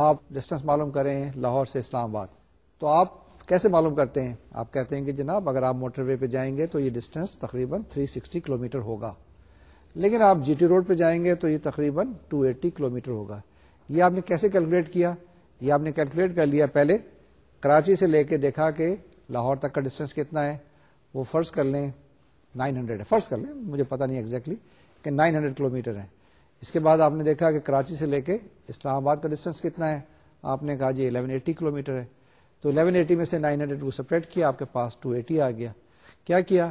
آپ ڈسٹینس معلوم کریں لاہور سے اسلام آباد تو آپ کیسے معلوم کرتے ہیں آپ کہتے ہیں کہ جناب اگر آپ موٹر وے پہ جائیں گے تو یہ ڈسٹینس تقریباً 360 سکسٹی کلو ہوگا لیکن آپ جی ٹی روڈ پہ جائیں گے تو یہ تقریباً 280 ایٹی کلو ہوگا یہ آپ نے کیسے کیلکولیٹ کیا یہ آپ نے کیلکولیٹ کر لیا پہلے کراچی سے لے کے دیکھا کہ لاہور تک کا ڈسٹینس کتنا ہے وہ فرض کر لیں 900 ہے فرض کر لیں مجھے پتا نہیں ایگزیکٹلی exactly کہ 900 ہنڈریڈ کلو میٹر ہے اس کے بعد آپ نے دیکھا کہ کراچی سے لے کے اسلام آباد کا ڈسٹینس کتنا ہے آپ نے کہا جی 1180 ایٹی کلو میٹر ہے تو 1180 ایٹی میں سے نائن ہنڈریڈ سپریٹ کیا آپ کے پاس 280 ایٹی آ گیا کیا کیا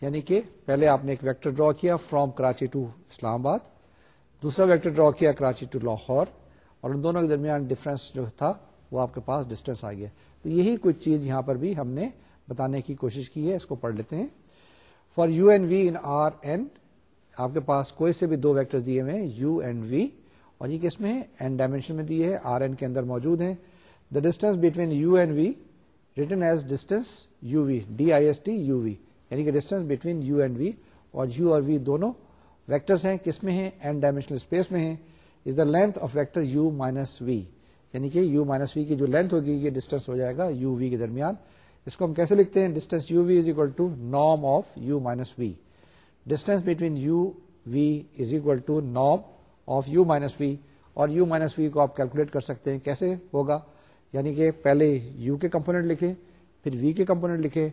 یعنی کہ پہلے آپ نے ایک ویکٹر ڈرا کیا from Karachi to Islamabad دوسرا ویکٹر ڈرا کیا کراچی ٹو لاہور اور ان دونوں کے درمیان ڈفرینس جو تھا وہ آپ کے پاس ڈسٹینس آ گیا تو یہی کچھ چیز یہاں پر بھی ہم نے بتانے کی کوشش کی ہے اس کو پڑھ لیتے ہیں for u and v in R آپ کے پاس کوئی سے بھی دو ویکٹرز دیے ہوئے یو اینڈ وی اور یہ کس میں این ڈائمینشن میں دیے ہیں آر این کے اندر موجود ہیں the distance between u and v written as distance u v D I S T u v یعنی کہ distance between u and v اور یو اور وی دونوں ویکٹرز ہیں کس میں ہیں این ڈائمینشنل اسپیس میں ہیں is the length of vector u minus v یعنی کہ یو مائنس وی کی جو لینتھ ہوگی یہ ڈسٹینس ہو جائے گا یو وی کے درمیان اس کو ہم کیسے لکھتے ہیں distance u v is equal to norm of u minus v distance between u v is equal to نام آف یو مائنس وی اور یو مائنس وی کو آپ کیلکولیٹ کر سکتے ہیں کیسے ہوگا یعنی کہ پہلے یو کے کمپونیٹ لکھیں پھر وی کے کمپونیٹ لکھیں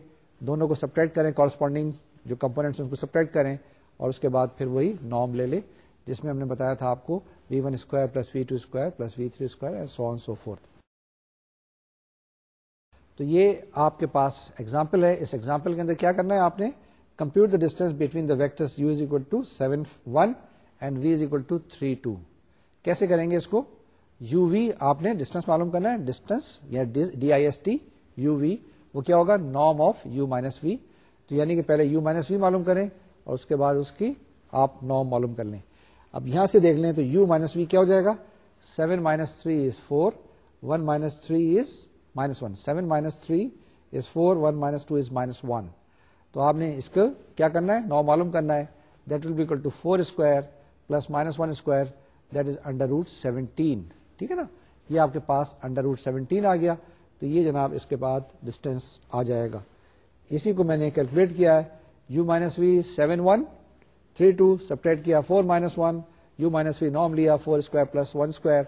دونوں کو سپریٹ کریں کورسپونڈنگ جو کمپونیٹ کو سپریکٹ کریں اور اس کے بعد پھر وہی نام لے لیں جس میں ہم نے بتایا تھا آپ کو v one square plus v two square plus v three square so so on fourth تو یہ آپ کے پاس ایگزامپل ہے اس ایگزامپل کے اندر کیا کرنا ہے آپ نے compute distance between the vector one and v is equal to three two کیسے کریں گے اس کو یو وی آپ نے ڈسٹینس معلوم کرنا ہے ڈسٹینس یا D I S T u v وہ کیا ہوگا norm of u minus v تو یعنی کہ پہلے یو مائنس وی معلوم کریں اور اس کے بعد اس کی آپ نارم معلوم کر لیں اب یہاں سے دیکھ لیں تو یو مائنس وی کیا ہو جائے گا seven minus three is four one minus three is minus one seven minus three is four one minus two is minus one تو آپ نے اس کو کیا کرنا ہے نو معلوم کرنا ہے that will be equal to four square plus minus one square that is under root seventeen ٹھیک ہے نا یہ آپ کے پاس انڈر روٹ سیونٹین آ گیا تو یہ جناب اس کے بعد ڈسٹینس آ جائے گا اسی کو میں نے کیلکولیٹ کیا ہے u minus v seven one three two separate کیا four minus one u minus v نام لیا four square plus one square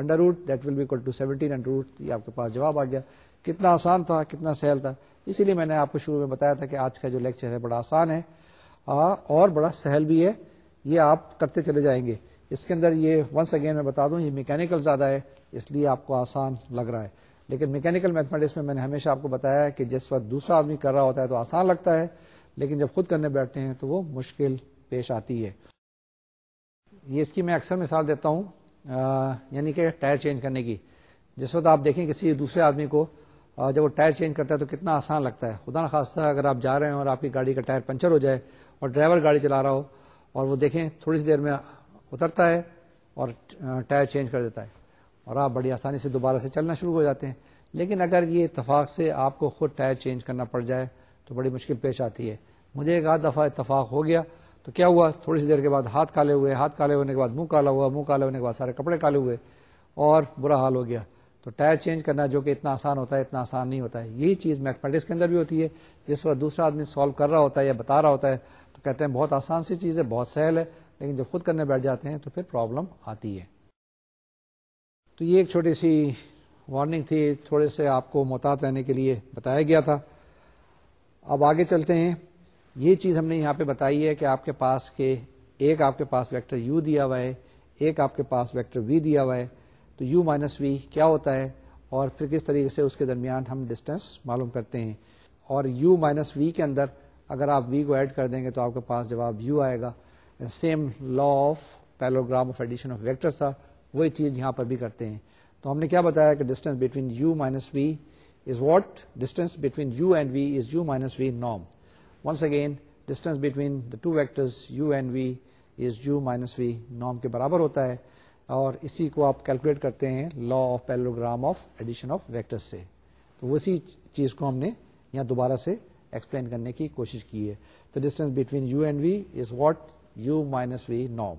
under root that will be equal to seventeen under root یہ آپ کے پاس جواب آ گیا کتنا آسان تھا کتنا سہل تھا اسی لیے میں نے آپ کو شروع میں بتایا تھا کہ آج کا جو لیکچر ہے بڑا آسان ہے اور بڑا سہل بھی ہے یہ آپ کرتے چلے جائیں گے اس کے اندر یہ ونس اگین میں بتا دوں یہ میکینیکل زیادہ ہے اس لیے آپ کو آسان لگ رہا ہے لیکن میکینیکل میتھمیٹکس میں میں نے ہمیشہ آپ کو بتایا کہ جس وقت دوسرا آدمی کر رہا ہوتا ہے تو آسان لگتا ہے لیکن جب خود کرنے بیٹھتے ہیں تو وہ مشکل پیش آتی ہے یہ اس کی میں اکثر مثال دیتا ہوں آ, یعنی کہ ٹائر چینج کرنے کی جس وقت آپ دیکھیں کسی دوسرے آدمی کو جب وہ ٹائر چینج کرتا ہے تو کتنا آسان لگتا ہے خدا نخواستہ اگر آپ جا رہے ہیں اور آپ کی گاڑی کا ٹائر پنچر ہو جائے اور ڈرائیور گاڑی چلا رہا ہو اور وہ دیکھیں تھوڑی سی دیر میں اترتا ہے اور ٹائر چینج کر دیتا ہے اور آپ بڑی آسانی سے دوبارہ سے چلنا شروع ہو جاتے ہیں لیکن اگر یہ اتفاق سے آپ کو خود ٹائر چینج کرنا پڑ جائے تو بڑی مشکل پیش آتی ہے مجھے ایک آدھ دفعہ اتفاق ہو گیا تو کیا ہوا تھوڑی سی دیر کے بعد ہاتھ کالے ہوئے ہاتھ کالے ہونے کے بعد منہ کالا ہوا منہ کالے ہونے کے بعد سارے کپڑے کالے ہوئے اور برا حال ہو گیا تو ٹائر چینج کرنا جو کہ اتنا آسان ہوتا ہے اتنا آسان نہیں ہوتا ہے یہی چیز میتھمیٹکس کے اندر بھی ہوتی ہے جس وقت دوسرا آدمی سالو کر رہا ہوتا ہے یا بتا رہا ہوتا ہے تو کہتے ہیں بہت آسان سی چیز ہے بہت سہل ہے لیکن جب خود کرنے بیٹھ جاتے ہیں تو پھر پرابلم آتی ہے تو یہ ایک چھوٹی سی وارننگ تھی تھوڑے سے آپ کو محتاط رہنے کے لیے بتایا گیا تھا اب آگے چلتے ہیں یہ چیز ہم نے یہاں پہ بتائی ہے کہ آپ کے پاس کے ایک آپ کے پاس ویکٹر یو دیا ہوا ہے ایک آپ کے پاس ویکٹر وی دیا ہوا ہے تو یو مائنس وی کیا ہوتا ہے اور پھر کس طریقے سے اس کے درمیان ہم ڈسٹینس معلوم کرتے ہیں اور یو مائنس وی کے اندر اگر آپ وی کو ایڈ کر دیں گے تو آپ کے پاس جواب یو آئے گا same law of parallelogram of addition of vector تھا وہی چیز یہاں پر بھی کرتے ہیں تو ہم نے کیا بتایا کہ distance between u minus v is what distance between you and v is u minus v نام once again distance between the to and we نام کے برابر ہوتا ہے اور اسی کو آپ کیلکولیٹ کرتے ہیں law of parallelogram of addition of vector سے تو اسی چیز کو ہم نے یہاں دوبارہ سے ایکسپلین کرنے کی کوشش کی ہے تو distance between u and v is what u minus v نو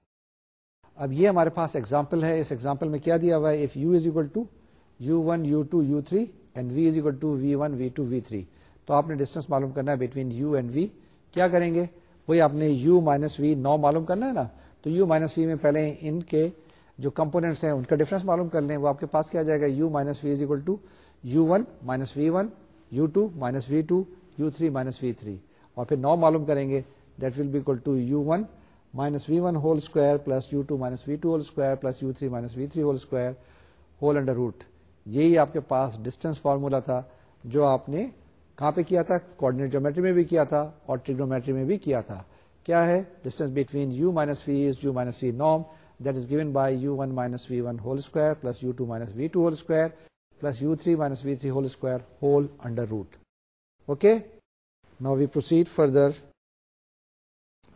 اب یہ ہمارے پاس ایگزامپل ہے اس ایگزامپل میں کیا دیا ہوا ہے if u u u u is is equal equal to to to to one one three three and v v v v تو آپ نے ڈسٹینس معلوم کرنا ہے بٹوین یو اینڈ وی کیا کریں گے وہی آپ نے یو مائنس وی نو معلوم کرنا ہے نا تو یو مائنس وی میں پہلے ان کے جو کمپونیٹس ہیں ان کا ڈفرنس معلوم کر لیں وہ آپ کے پاس کیا جائے گا u minus v is equal to u one minus v one u two minus v two u three minus v three اور پھر نو معلوم کریں گے that will be equal to u one minus v one whole square plus u two minus v two whole square plus u three minus v three whole square whole under root یہی آپ کے پاس distance formula تھا جو آپ نے کہاں پہ کیا تھا کوآڈینیٹ جیومیٹری میں بھی کیا تھا اور ٹریگنومیٹری میں بھی کیا تھا کیا ہے distance between u minus v is u minus v norm that is given by u one minus v one whole square plus u two minus v two whole square plus u three minus v three whole square whole under root okay نا we proceed further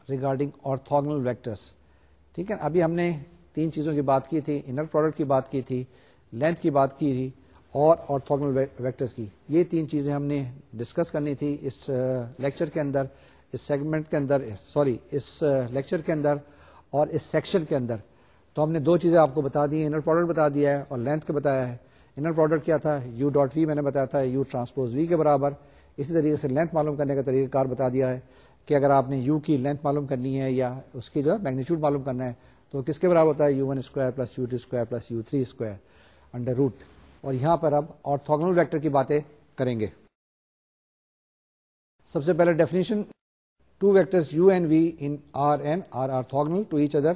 regarding orthogonal vectors ٹھیک ہے ابھی ہم نے تین چیزوں کی بات کی تھی انر پروڈکٹ کی بات کی تھی لینتھ کی بات کی تھی اور آرتھوگنل ویکٹرس کی یہ تین چیزیں ہم نے ڈسکس کرنی تھی اس لیکچر کے اندر اس سیگمنٹ کے اندر سوری اس لیکچر کے اندر اور اس سیکشن کے اندر تو ہم نے دو چیزیں آپ کو بتا دی انر پروڈکٹ بتا دیا ہے اور لینتھ کا بتایا ہے انر پروڈکٹ کیا تھا یو ڈاٹ وی میں نے بتایا تھا یو ٹرانسپوز وی کے برابر اسی طریقے سے لینتھ معلوم کرنے کا طریقہ کار بتا دیا ہے کہ اگر آپ نے یو کی لینتھ معلوم کرنی ہے یا اس کی جو ہے میگنیچیوڈ معلوم کرنا ہے تو کس کے برابر ہوتا ہے u one square plus u two square plus u three square under root اور یہاں پر اب آرتھوگنل ویکٹر کی باتیں کریں گے سب سے پہلے definition two u v in R R orthogonal to each other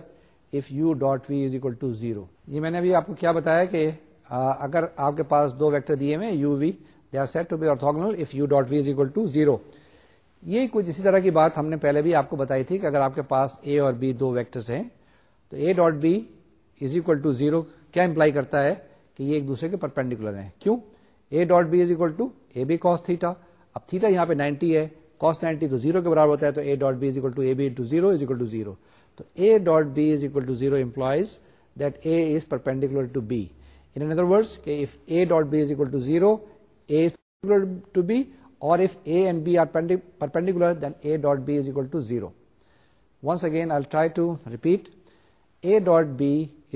میں نے کیا بتایا کہ اگر آپ کے پاس دو ویکٹر دیے کچھ اسی طرح کی بات ہم نے پہلے بھی آپ کو بتائی تھی کہ اگر آپ کے پاس اے اور بی دو ہیں تو a dot b is equal to zero کیا امپلائی کرتا ہے کہ یہ ایک دوسرے کے پرپینڈیکولر ہیں کیوں a dot b is equal to a b cos theta اب تھیٹا یہاں پہ نائنٹی ہے کاسٹ نائنٹی تو زیرو کے برابر ہوتا ہے تو a dot b is equal to a b into zero is equal to zero تو a dot b is equal to zero implies that a is perpendicular to b in other word کہ if a dot b is equal to zero a to b اور if a and b are perpendicular then a dot b is equal to zero once again I'll try to repeat a dot b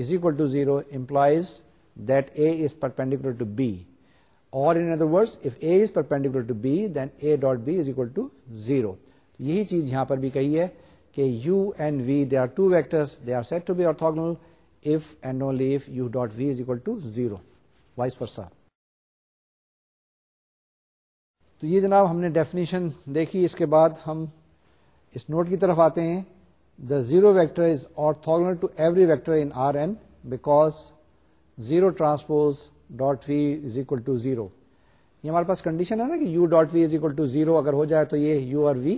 is equal to 0 implies that a is perpendicular to b اور in other word if a is perpendicular to b then a dot b is equal to zero یہی چیز یہاں پر بھی کہی ہے کہ u and v they are two vectors they are said to be orthogonal if and only if u dot v is equal to zero vice versa تو یہ جناب ہم نے ڈیفینیشن دیکھی اس کے بعد ہم اس نوٹ کی طرف آتے ہیں the zero vector is orthogonal to every vector in R n because zero transpose dot v is equal to zero یہ ہمارے پاس کنڈیشن ہے نا کہ u dot v is equal to zero اگر ہو جائے تو یہ یو اور وی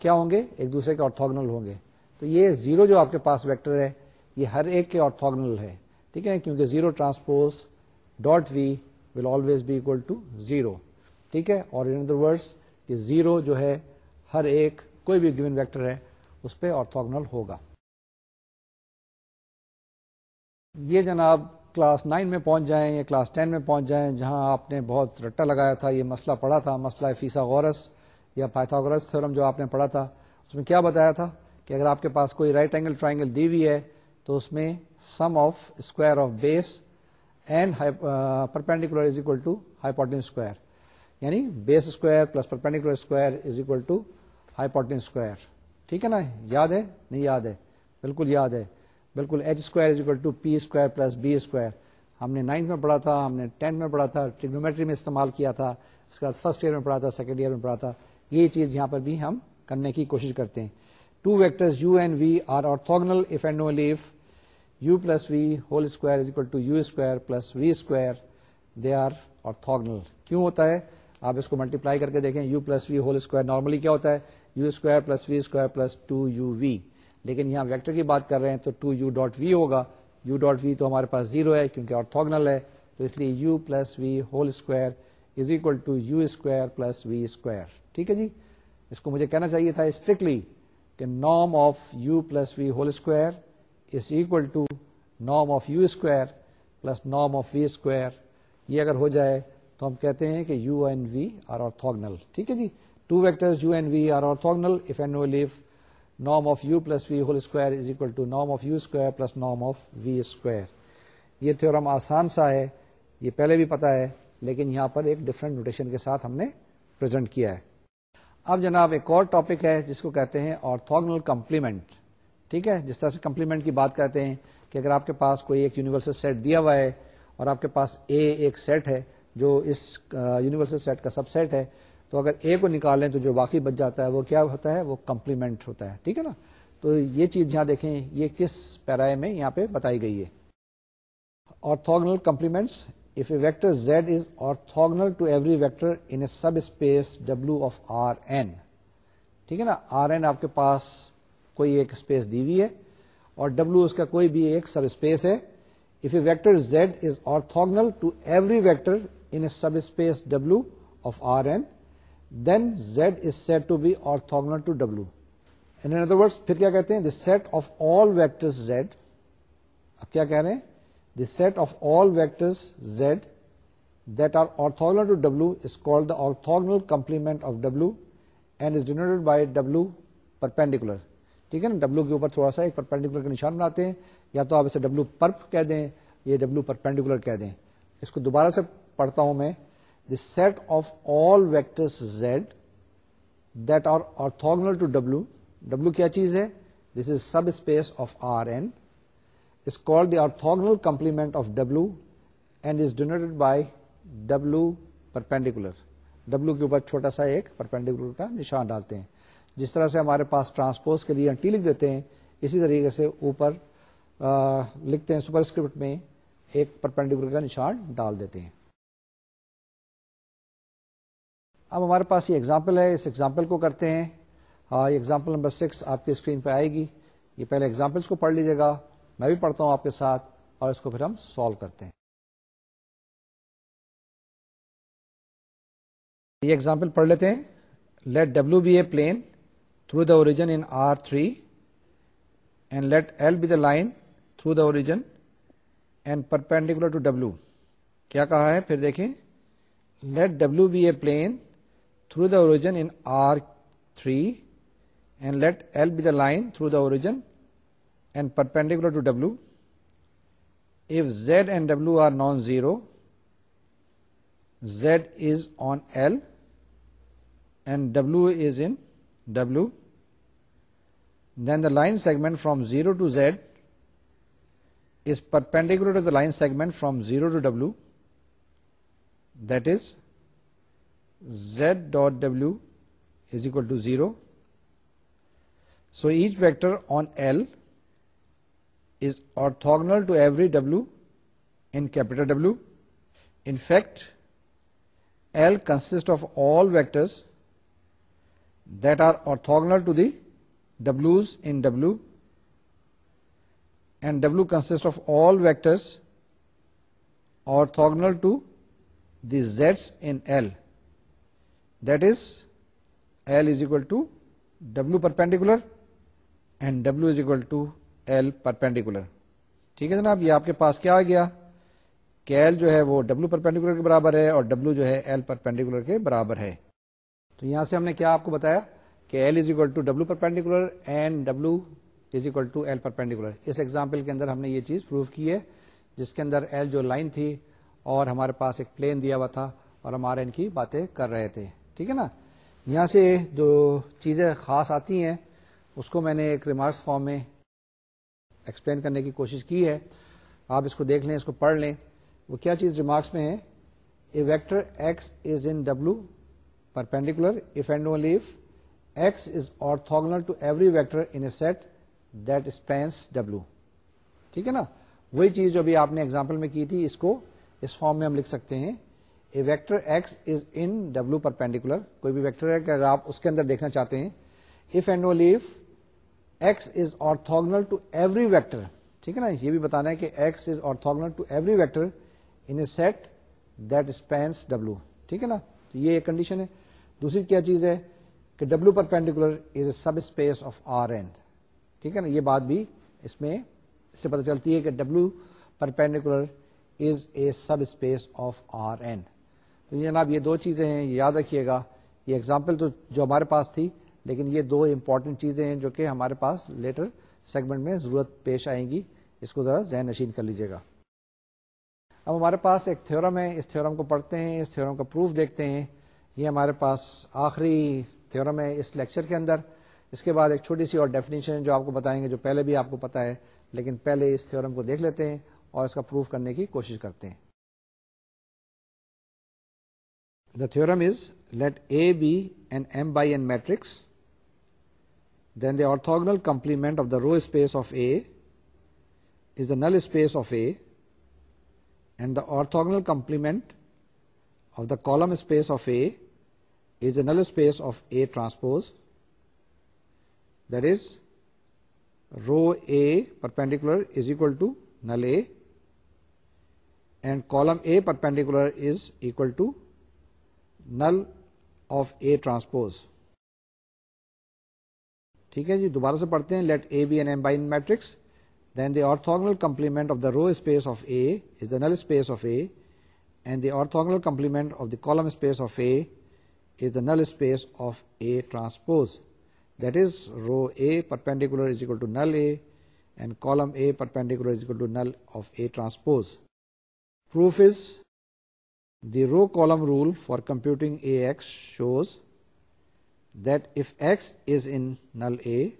کیا ہوں گے ایک دوسرے کے ہوں گے تو یہ زیرو جو آپ کے پاس ویکٹر ہے یہ ہر ایک کے ہے ہے ٹھیک کیونکہ zero transpose dot v will always be equal to zero ٹھیک ہے اور ان ادر ورڈس زیرو جو ہے ہر ایک کوئی بھی گیون ویکٹر ہے اس پہ آرتھوگنل ہوگا یہ جناب کلاس نائن میں پہنچ جائیں یا کلاس ٹین میں پہنچ جائیں جہاں آپ نے بہت رٹا لگایا تھا یہ مسئلہ پڑھا تھا مسئلہ فیسا غورس یا پائتھاگرس تھورم جو آپ نے پڑھا تھا اس میں کیا بتایا تھا کہ اگر آپ کے پاس کوئی رائٹ اینگل ٹرائنگل دی ہوئی ہے تو اس میں sum of square of base and perpendicular is equal to high square یعنی base square plus perpendicular square is equal to high square ٹھیک ہے نا یاد ہے نہیں یاد ہے بالکل یاد ہے بالکل H square is equal to P square plus B square ہم نے نائنتھ میں پڑھا تھا ہم نے ٹینتھ میں پڑھا تھا ٹریگنومیٹری میں استعمال کیا تھا اس کے بعد فرسٹ ایئر میں پڑھا تھا سیکنڈ ایئر میں پڑھا تھا یہ چیز یہاں پر بھی ہم کرنے کی کوشش کرتے ہیں two U V are if and only if U plus V whole square is equal to U square plus V square they are کیوں ہوتا ہے آپ اس کو ملٹیپلائی کر کے دیکھیں U plus V whole square normally کیا ہوتا ہے U square plus V square plus two U V لیکن یہاں ویکٹر کی بات کر رہے ہیں تو ٹو یو ڈاٹ وی ہوگا یو ڈاٹ وی تو ہمارے پاس زیرو ہے کیونکہ آرتھوگنل ہے تو اس لیے U plus V whole square is equal to U square plus V square ٹھیک ہے جی اس کو مجھے کہنا چاہیے تھا اسٹرکٹلی کہ norm of U plus we whole square is equal to نام آف یو اسکوائر پلس نام آف وی اسکوائر یہ اگر ہو جائے تو ہم کہتے ہیں کہ you and we are orthogonal ٹھیک ہے جی to you and and we are orthogonal if no لیو نام of U plus we whole square is equal to نام آف یو اسکوائر پلس نام آف وی اسکوائر یہ تھیورم آسان سا ہے یہ پہلے بھی پتا ہے لیکن یہاں پر ایک ڈفرینٹ نوٹیشن کے ساتھ ہم نے پرزینٹ کیا ہے اب جناب ایک اور ٹاپک ہے جس کو کہتے ہیں آرتھوگنل کمپلیمنٹ ٹھیک ہے جس طرح سے کمپلیمنٹ کی بات کرتے ہیں کہ اگر آپ کے پاس کوئی ایک یونیورسل سیٹ دیا ہوا ہے اور آپ کے پاس اے ایک سیٹ ہے جو اس یونیورسل سیٹ کا سب سیٹ ہے تو اگر اے کو نکال لیں تو جو باقی بچ جاتا ہے وہ کیا ہوتا ہے وہ کمپلیمنٹ ہوتا ہے ٹھیک ہے نا تو یہ چیز یہاں دیکھیں یہ کس پیرائے میں یہاں پہ بتائی گئی ہے آرتھوگنل سب اسپیس این ٹھیک ہے نا آر این آپ کے پاس کوئی ایک اسپیس دی ہوئی ہے اور ڈبلو اس کا کوئی بھی ایک سب اسپیس ہے if a vector Z is orthogonal to every vector in a subspace W of R N then زٹوگن to ڈبلوسٹر perpendicular ٹھیک ہے نا ڈبلو کے اوپر تھوڑا سا پر پینڈیکلر کا نشان بناتے ہیں یا تو آپ اسے W perp W perpendicular کہیں اس کو دوبارہ سے پڑھتا ہوں میں the set of all vector Z that are orthogonal to W W کیا چیز ہے orthogonal complement of w and is denoted by w perpendicular w کے اوپر چھوٹا سا ایک perpendicular کا نشان ڈالتے ہیں جس طرح سے ہمارے پاس ٹرانسپوز کے لیے ٹی لکھ دیتے ہیں اسی طریقے سے اوپر لکھتے ہیں سپر اسکریٹ میں ایک پرپینڈیکولر کا نشان ڈال دیتے ہیں اب ہمارے پاس یہ ایگزامپل ہے اس ایگزامپل کو کرتے ہیں ہاں، یہ ایگزامپل نمبر سکس آپ کی اسکرین پہ آئے گی یہ پہلے ایگزامپلس کو پڑھ لیجیے گا میں بھی پڑھتا ہوں آپ کے ساتھ اور اس کو پھر ہم سالو کرتے ہیں یہ ایگزامپل پڑھ لیتے ہیں let W be a plane through the origin in R three and let L be the line through the origin and perpendicular to W کیا کہا ہے پھر دیکھیں let W be a plane through the origin in R3, and let L be the line through the origin and perpendicular to W. If Z and W are non-zero, Z is on L and W is in W, then the line segment from 0 to Z is perpendicular to the line segment from 0 to W, that is z dot w is equal to 0. So each vector on L is orthogonal to every w in capital W. In fact, L consists of all vectors that are orthogonal to the w's in W, and W consists of all vectors orthogonal to the z's in L. Equal to W is equal to L perpendicular ٹھیک ہے جناب یہ آپ کے پاس کیا آ گیا کہ ایل جو ہے وہ ڈبلو پر پینڈیکولر کے برابر ہے اور ڈبلو جو ہے ایل پر پینڈیکولر کے برابر ہے تو یہاں سے ہم نے کیا آپ کو بتایا کہ L is equal to is perpendicular L perpendicular us example کے اندر ہم نے یہ چیز پروف کی ہے جس کے اندر ایل جو لائن تھی اور ہمارے پاس ایک پلین دیا ہوا تھا اور ہمارے ان کی باتیں کر رہے تھے ٹھیک ہے نا یہاں سے جو چیزیں خاص آتی ہیں اس کو میں نے ایک ریمارکس فارم میں ایکسپلین کرنے کی کوشش کی ہے آپ اس کو دیکھ لیں اس کو پڑھ لیں وہ کیا چیز ریمارکس میں ہے a vector X is in W perpendicular if and is orthogonal to every vector in a set that spans W ٹھیک ہے نا وہی چیز جو ابھی آپ نے ایگزامپل میں کی تھی اس کو اس فارم میں ہم لکھ سکتے ہیں vector X is in W perpendicular کوئی بھی ویکٹر ہے اگر آپ اس کے اندر دیکھنا چاہتے ہیں if and only if X is orthogonal to every vector ٹھیک ہے نا یہ بھی بتانا ہے کہ X is to every vector in a set that spans W ٹھیک ہے نا یہ کنڈیشن ہے دوسری کیا چیز ہے کہ W perpendicular is a subspace of R N ٹھیک ہے نا یہ بات بھی اس میں اس سے پتہ چلتی ہے کہ W perpendicular is a subspace of R N جناب یہ دو چیزیں ہیں یاد رکھیے گا یہ ایگزامپل تو جو ہمارے پاس تھی لیکن یہ دو امپورٹنٹ چیزیں ہیں جو کہ ہمارے پاس لیٹر سیگمنٹ میں ضرورت پیش آئیں گی اس کو ذرا ذہن نشین کر لیجیے گا اب ہمارے پاس ایک تھیورم ہے اس تھیورم کو پڑھتے ہیں اس تھیورم کا پروف دیکھتے ہیں یہ ہمارے پاس آخری تھیورم ہے اس لیکچر کے اندر اس کے بعد ایک چھوٹی سی اور ڈیفینیشن جو آپ کو بتائیں گے جو پہلے بھی آپ کو پتا ہے لیکن پہلے اس تھیورم کو دیکھ لیتے ہیں اور اس کا پروف کرنے کی کوشش کرتے ہیں The theorem is, let A be an M by N matrix, then the orthogonal complement of the row space of A is the null space of A, and the orthogonal complement of the column space of A is the null space of A transpose, that is row A perpendicular is equal to null A and column A perpendicular is equal to null of A transpose ٹھیک ہے جی دوبارہ سے پڑھتے ہیں let A A be M by matrix then the orthogonal complement of of the the row space is null space of A and the the orthogonal complement of of of column space space A A is the null transpose that is row A perpendicular is equal to null A and column A perpendicular is equal to null of A transpose proof is The row column rule for computing AX shows that if X is in null A,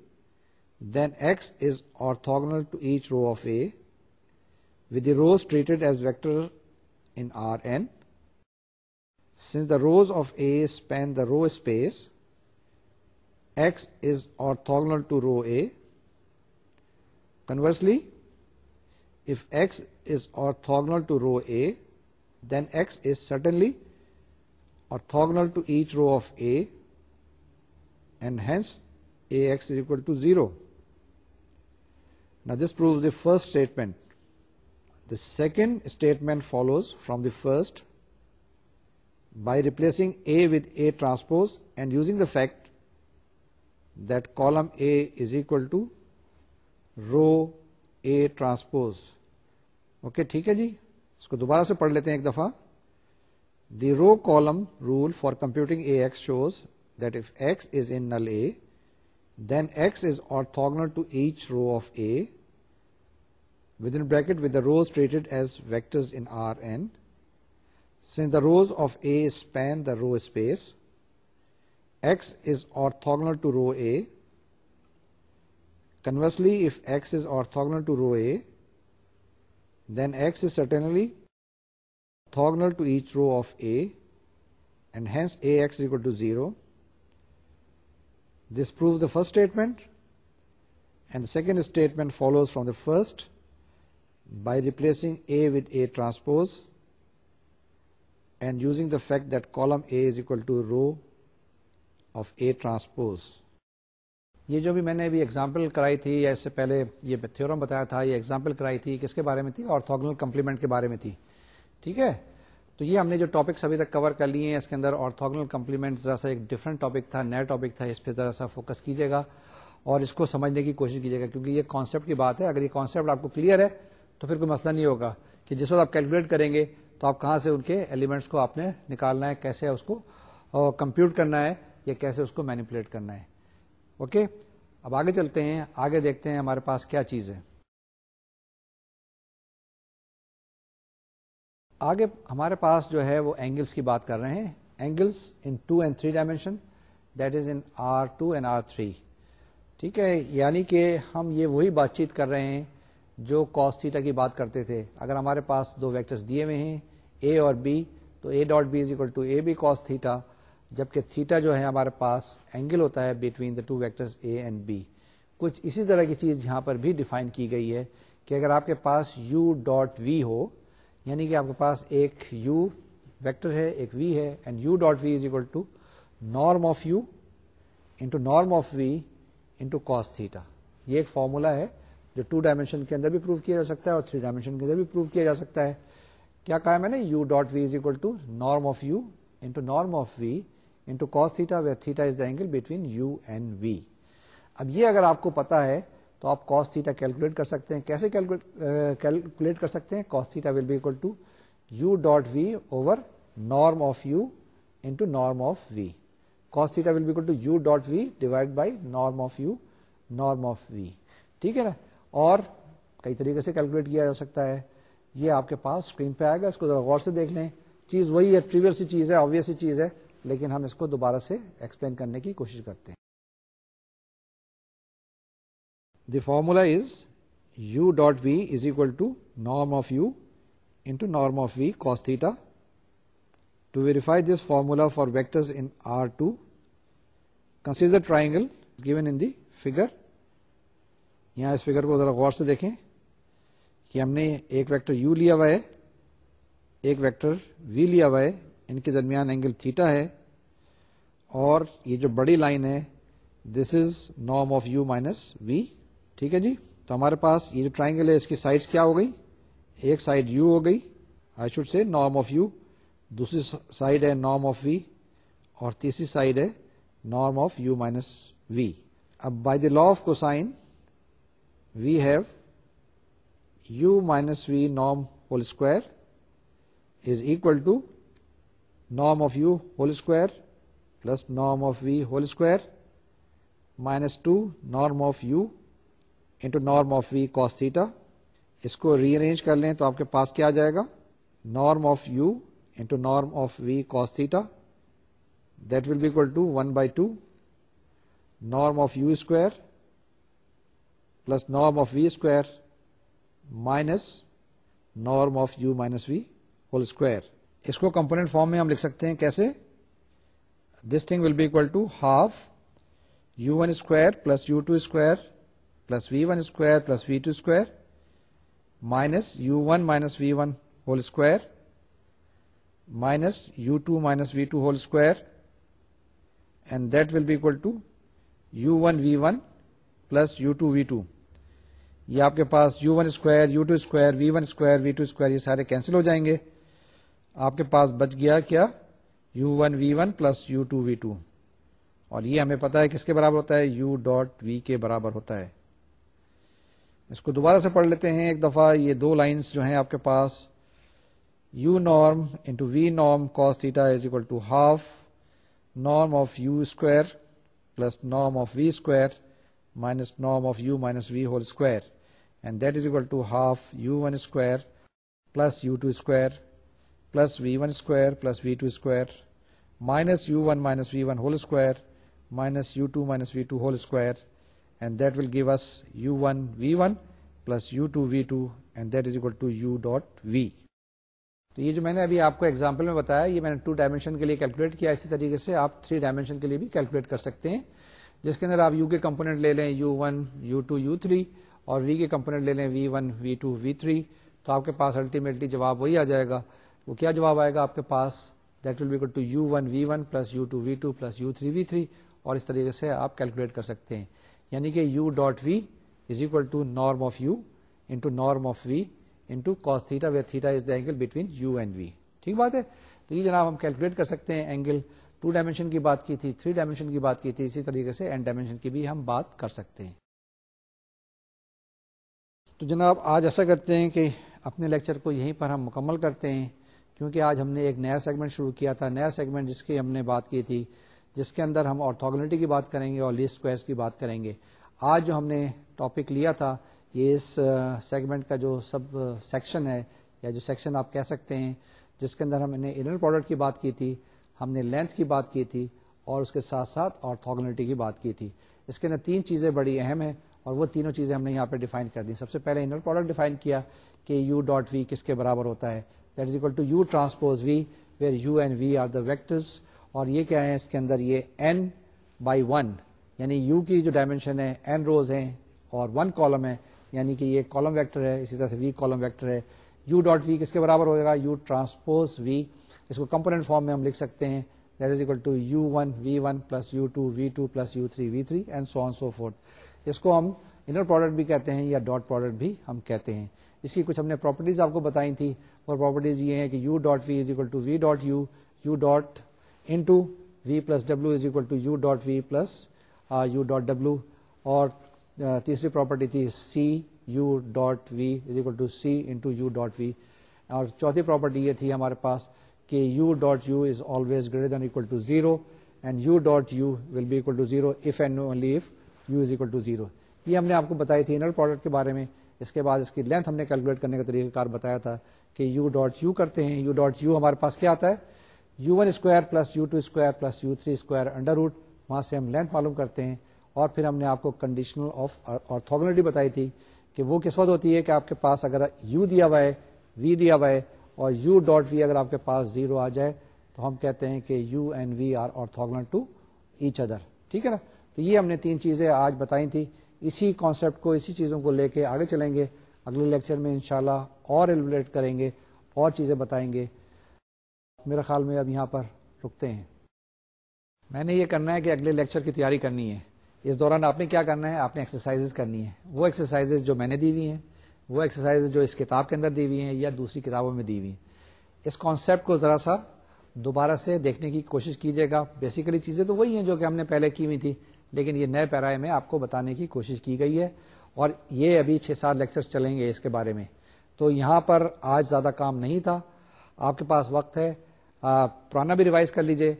then X is orthogonal to each row of A, with the rows treated as vector in Rn. Since the rows of A span the row space, X is orthogonal to row A. Conversely, if X is orthogonal to row A, then S is certainly orthogonal to each row of A and hence A S is equal to zero this proves the first statement the second statement follows from the first by replacing A with A transpose and using the fact دالم A is equal to row A transpose okay ٹھیک ہے جی اس کو دوبارہ سے پڑھ لیتے ہیں ایک دفعہ the row column rule for computing A X shows that if X is in null A then X is orthogonal each row of A with in bracket with the rows treated as vectors in R N since the rows of A span the row space X is orthogonal to row A conversely if X is orthogonal to row A then X is certainly orthogonal to each row of A, and hence Ax is equal to 0. This proves the first statement, and the second statement follows from the first by replacing A with A transpose and using the fact that column A is equal to row of A transpose. یہ جو بھی میں نے ابھی example کرائی تھی یا اس سے پہلے یہ تھیورم بتایا تھا یہ اگزامپل کرائی تھی کس کے بارے میں تھی آرتھوگنل کمپلیمنٹ کے بارے میں تھی ٹھیک ہے تو یہ ہم نے جو ٹاپکس ابھی تک کور کر لی ہیں اس کے اندر آرتھوگنل کمپلیمنٹ ذرا سا ایک ڈفرنٹ ٹاپک تھا نیا ٹاپک تھا اس پہ ذرا سا فوکس کیجیے گا اور اس کو سمجھنے کی کوشش کیجیے گا کیونکہ یہ کانسیپٹ کی بات ہے اگر یہ کانسیپٹ آپ کو کلیئر ہے تو پھر کوئی مسئلہ نہیں ہوگا کہ جس وقت آپ کیلکولیٹ کریں گے تو آپ کہاں سے ان کے ایلیمنٹس کو آپ نے نکالنا ہے کیسے اس کو کمپیوٹ کرنا ہے یا کیسے اس کو مینیپولیٹ کرنا ہے اوکے اب آگے چلتے ہیں آگے دیکھتے ہیں ہمارے پاس کیا چیز ہے آگے ہمارے پاس جو ہے وہ اینگلس کی بات کر رہے ہیں angles in two and three dimension that is in R two and R three ٹھیک ہے یعنی کہ ہم یہ وہی بات چیت کر رہے ہیں جو کاس تھیٹا کی بات کرتے تھے اگر ہمارے پاس دو ویکٹرس دیے ہوئے ہیں اے اور بی تو A dot B is equal to A B cos theta جبکہ تھیٹا جو ہے ہمارے پاس اینگل ہوتا ہے between the two vector A and B کچھ اسی طرح کی چیز یہاں پر بھی ڈیفائن کی گئی ہے کہ اگر آپ کے پاس یو ڈاٹ وی ہو یعنی کہ آپ کے پاس ایک یو ویکٹر ہے ایک وی ہے and U dot V is equal to norm of U into norm of V into cos theta یہ ایک فارمولا ہے جو ٹو ڈائمینشن کے اندر بھی پروو کیا جا سکتا ہے اور تھری ڈائمینشن کے اندر بھی پروف کیا جا سکتا ہے کیا کہا ہے میں نے U dot V is equal to norm of U into norm of V اب یہ اگر آپ کو پتا ہے تو آپ کر کر سکتے سکتے ہیں ہیں کیسے norm of U norm of V ٹھیک ہے نا اور کئی طریقے سے کیلکولیٹ کیا جا سکتا ہے یہ آپ کے پاس اسکرین پہ آئے گا اس کو ذرا غور سے دیکھ لیں چیز وہی ہے ٹریول سی چیز ہے لیکن ہم اس کو دوبارہ سے ایکسپلین کرنے کی کوشش کرتے ہیں the formula is U dot B is equal to norm of U norm of V theta to verify this formula for vector triangle given in the figure us figure کو ذرا غور سے دیکھیں کہ ہم نے ایک ویکٹر یو لیا ہوا ہے ایک ویکٹر وی لیا ہوا ہے ان کے درمیان اینگل تھیٹا ہے اور یہ جو بڑی لائن ہے this is norm of U minus V ٹھیک ہے جی تو ہمارے پاس یہ جو ٹرائنگل ہے اس کی سائڈ کیا ہو گئی ایک سائڈ یو ہو گئی آئی شوڈ سے نارم آف یو دوسری سائڈ ہے نارم آف وی اور تیسری سائڈ ہے norm of U minus V اب by the law of cosine we have U minus V norm whole square is equal to norm of U whole square plus norm of V whole square minus two norm of U O norm of V cos theta اس کو ری arrange کر لیں تو آپ کے پاس کیا آ جائے گا norm of U into norm of V cos theta that will be equal to one by two norm of U square plus norm of V square minus norm of U minus V whole square اس کو component form میں ہم لکھ سکتے ہیں کیسے this thing will be equal to half U one square plus U two square plus V one square plus V two square minus u one minus v one whole square minus u two minus v two whole square and that will be equal to u one v one plus u two v two یہ آپ کے پاس u one square u two square v one square v two square یہ سارے cancel ہو جائیں گے آپ کے پاس بچ گیا کیا U one V one plus U two V two اور یہ ہمیں پتا ہے کس کے برابر ہوتا ہے یو ڈاٹ وی کے برابر ہوتا ہے اس کو دوبارہ سے پڑھ لیتے ہیں ایک دفعہ یہ دو لائنس جو ہیں آپ کے پاس U norm into V norm cos theta is equal to half norm of U square plus norm of V square minus norm of U minus V whole square and that is equal to half U one square plus U two square plus V one square plus V two square minus U one minus V one whole whole square square minus minus U two two V and that will give us U one V one plus U two V two two and that is equal U dot V تو یہ جو میں نے ابھی آپ کو example میں بتایا یہ میں نے ٹو ڈائمینشن کے لیے کیلکولیٹ کیا اسی طریقے سے آپ تھری ڈائمینشن کے لیے بھی کیلکولیٹ کر سکتے ہیں جس کے اندر آپ یو کے کمپونیٹ لے لیں u one u two u three اور وی کے کمپونیٹ لے لیں v one v two v three تو آپ کے پاس الٹیمیٹلی جواب وہی آ جائے گا وہ کیا جواب آئے گا آپ کے پاس that will be equal to U one V one plus U two V two plus U three V three اور اس طریقے سے آپ کیلکولیٹ کر سکتے ہیں یعنی کہ U dot V is equal to norm of U into norm of V into cos theta where theta is the angle between U and V ٹھیک بات ہے تو یہ جناب ہم کیلکولیٹ کر سکتے ہیں اینگل ٹو ڈائمینشن کی بات کی تھی تھری ڈائمینشن کی بات کی تھی اسی طریقے سے اینڈ ڈائمینشن کی بھی ہم بات کر سکتے ہیں تو جناب آج ایسا کرتے ہیں کہ اپنے لیکچر کو یہیں پر ہم مکمل کرتے ہیں کیونکہ آج ہم نے ایک نیا سیگمنٹ شروع کیا تھا نیا سیگمنٹ جس کی ہم نے بات کی تھی جس کے اندر ہم آرتھوگنیٹی کی بات کریں گے اور لیس اسکوائرس کی بات کریں گے آج جو ہم نے ٹاپک لیا تھا یہ اس سیگمنٹ کا جو سب سیکشن ہے یا جو سیکشن آپ کہہ سکتے ہیں جس کے اندر ہم نے انر پروڈکٹ کی بات کی تھی ہم نے لینتھ کی بات کی تھی اور اس کے ساتھ ساتھ آرتھوگنیٹی کی بات کی تھی اس کے اندر تین چیزیں بڑی اہم ہیں اور وہ تینوں چیزیں ہم نے یہاں پہ ڈیفائن کر دی سب سے پہلے انر پروڈکٹ ڈیفائن کیا کہ یو ڈاٹ وی کس کے برابر ہوتا ہے that is equal to U U transpose V V where are the اور یہ کیا ہے اس کے اندر یہ این بائی ون یعنی یو کی جو ڈائمینشن ہے روز ہیں اور ون کالم ہے یعنی کہ یہ کالم ویکٹر ہے اسی طرح سے وی کالم ویکٹر ہے یو ڈاٹ وی کس کے برابر ہوئے گا یو ٹرانسپوز وی اس کو کمپونیٹ فارم میں ہم لکھ سکتے ہیں that is equal to U one V one plus U two V two plus U three V three and so on so forth اس کو ہم انر پروڈکٹ بھی کہتے ہیں یا ڈاٹ پروڈکٹ بھی ہم کہتے ہیں اس کی کچھ ہم نے پراپرٹیز آپ کو بتائی تھیں اور پراپرٹیز یہ ہیں کہ U dot V is equal to V dot U U dot in plus W is equal to U dot V plus U dot W اور uh, تیسری پراپرٹی تھی C U dot V is equal to C into U dot V اور چوتھی property یہ تھی ہمارے پاس کہ U dot U is always greater than equal to zero and U dot U will be equal to zero if and no only if U is equal to zero یہ ہم نے آپ کو بتائی تھی انر پروڈکٹ کے بارے میں اس کے بعد اس کی لینتھ ہم نے کیلکولیٹ کرنے کا طریقہ کار بتایا تھا کہ یو ڈاٹ یو کرتے ہیں یو ڈاٹ یو ہمارے پاس کیا آتا ہے U one square plus U two square plus U three square under root وہاں سے ہم لینتھ معلوم کرتے ہیں اور پھر ہم نے آپ کو کنڈیشنل آف آرتوگنٹی بتائی تھی کہ وہ کس وقت ہوتی ہے کہ آپ کے پاس اگر یو دیا ہوا ہے وی دیا ہوا ہے اور یو ڈاٹ وی اگر آپ کے پاس زیرو آ جائے تو ہم کہتے ہیں کہ U and V are orthogonal to each other ٹھیک ہے نا تو یہ ہم نے تین چیزیں آج بتائی تھی اسی کانسیپٹ کو اسی چیزوں کو لے کے آگے چلیں گے اگلے لیکچر میں انشاءاللہ اور ایلولیٹ کریں گے اور چیزیں بتائیں گے میرے خیال میں اب یہاں پر رکتے ہیں میں نے یہ کرنا ہے کہ اگلے لیکچر کی تیاری کرنی ہے اس دوران آپ نے کیا کرنا ہے آپ نے ایکسرسائز کرنی ہے وہ ایکسرسائز جو میں نے دی ہوئی ہیں وہ ایکسرسائز جو اس کتاب کے اندر دی ہوئی ہیں یا دوسری کتابوں میں دی ہوئی ہیں اس کانسیپٹ کو ذرا سا دوبارہ سے دیکھنے کی کوشش کیجیے گا بیسیکلی چیزیں تو وہی ہیں جو کہ ہم نے پہلے کی ہوئی تھی لیکن یہ نئے پیرائے میں آپ کو بتانے کی کوشش کی گئی ہے اور یہ ابھی چھ سات لیکچر چلیں گے اس کے بارے میں تو یہاں پر آج زیادہ کام نہیں تھا آپ کے پاس وقت ہے پرانا بھی ریوائز کر لیجیے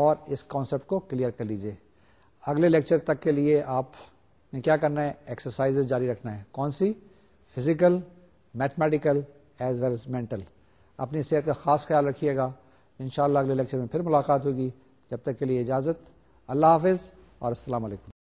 اور اس کانسیپٹ کو کلیئر کر لیجیے اگلے لیکچر تک کے لیے آپ نے کیا کرنا ہے ایکسرسائز جاری رکھنا ہے کون سی physical mathematical as well as mental اپنی صحت کا خاص خیال رکھیے گا انشاءاللہ اگلے لیکچر میں پھر ملاقات ہوگی جب تک کے لیے اجازت اللہ حافظ اور السلام علیکم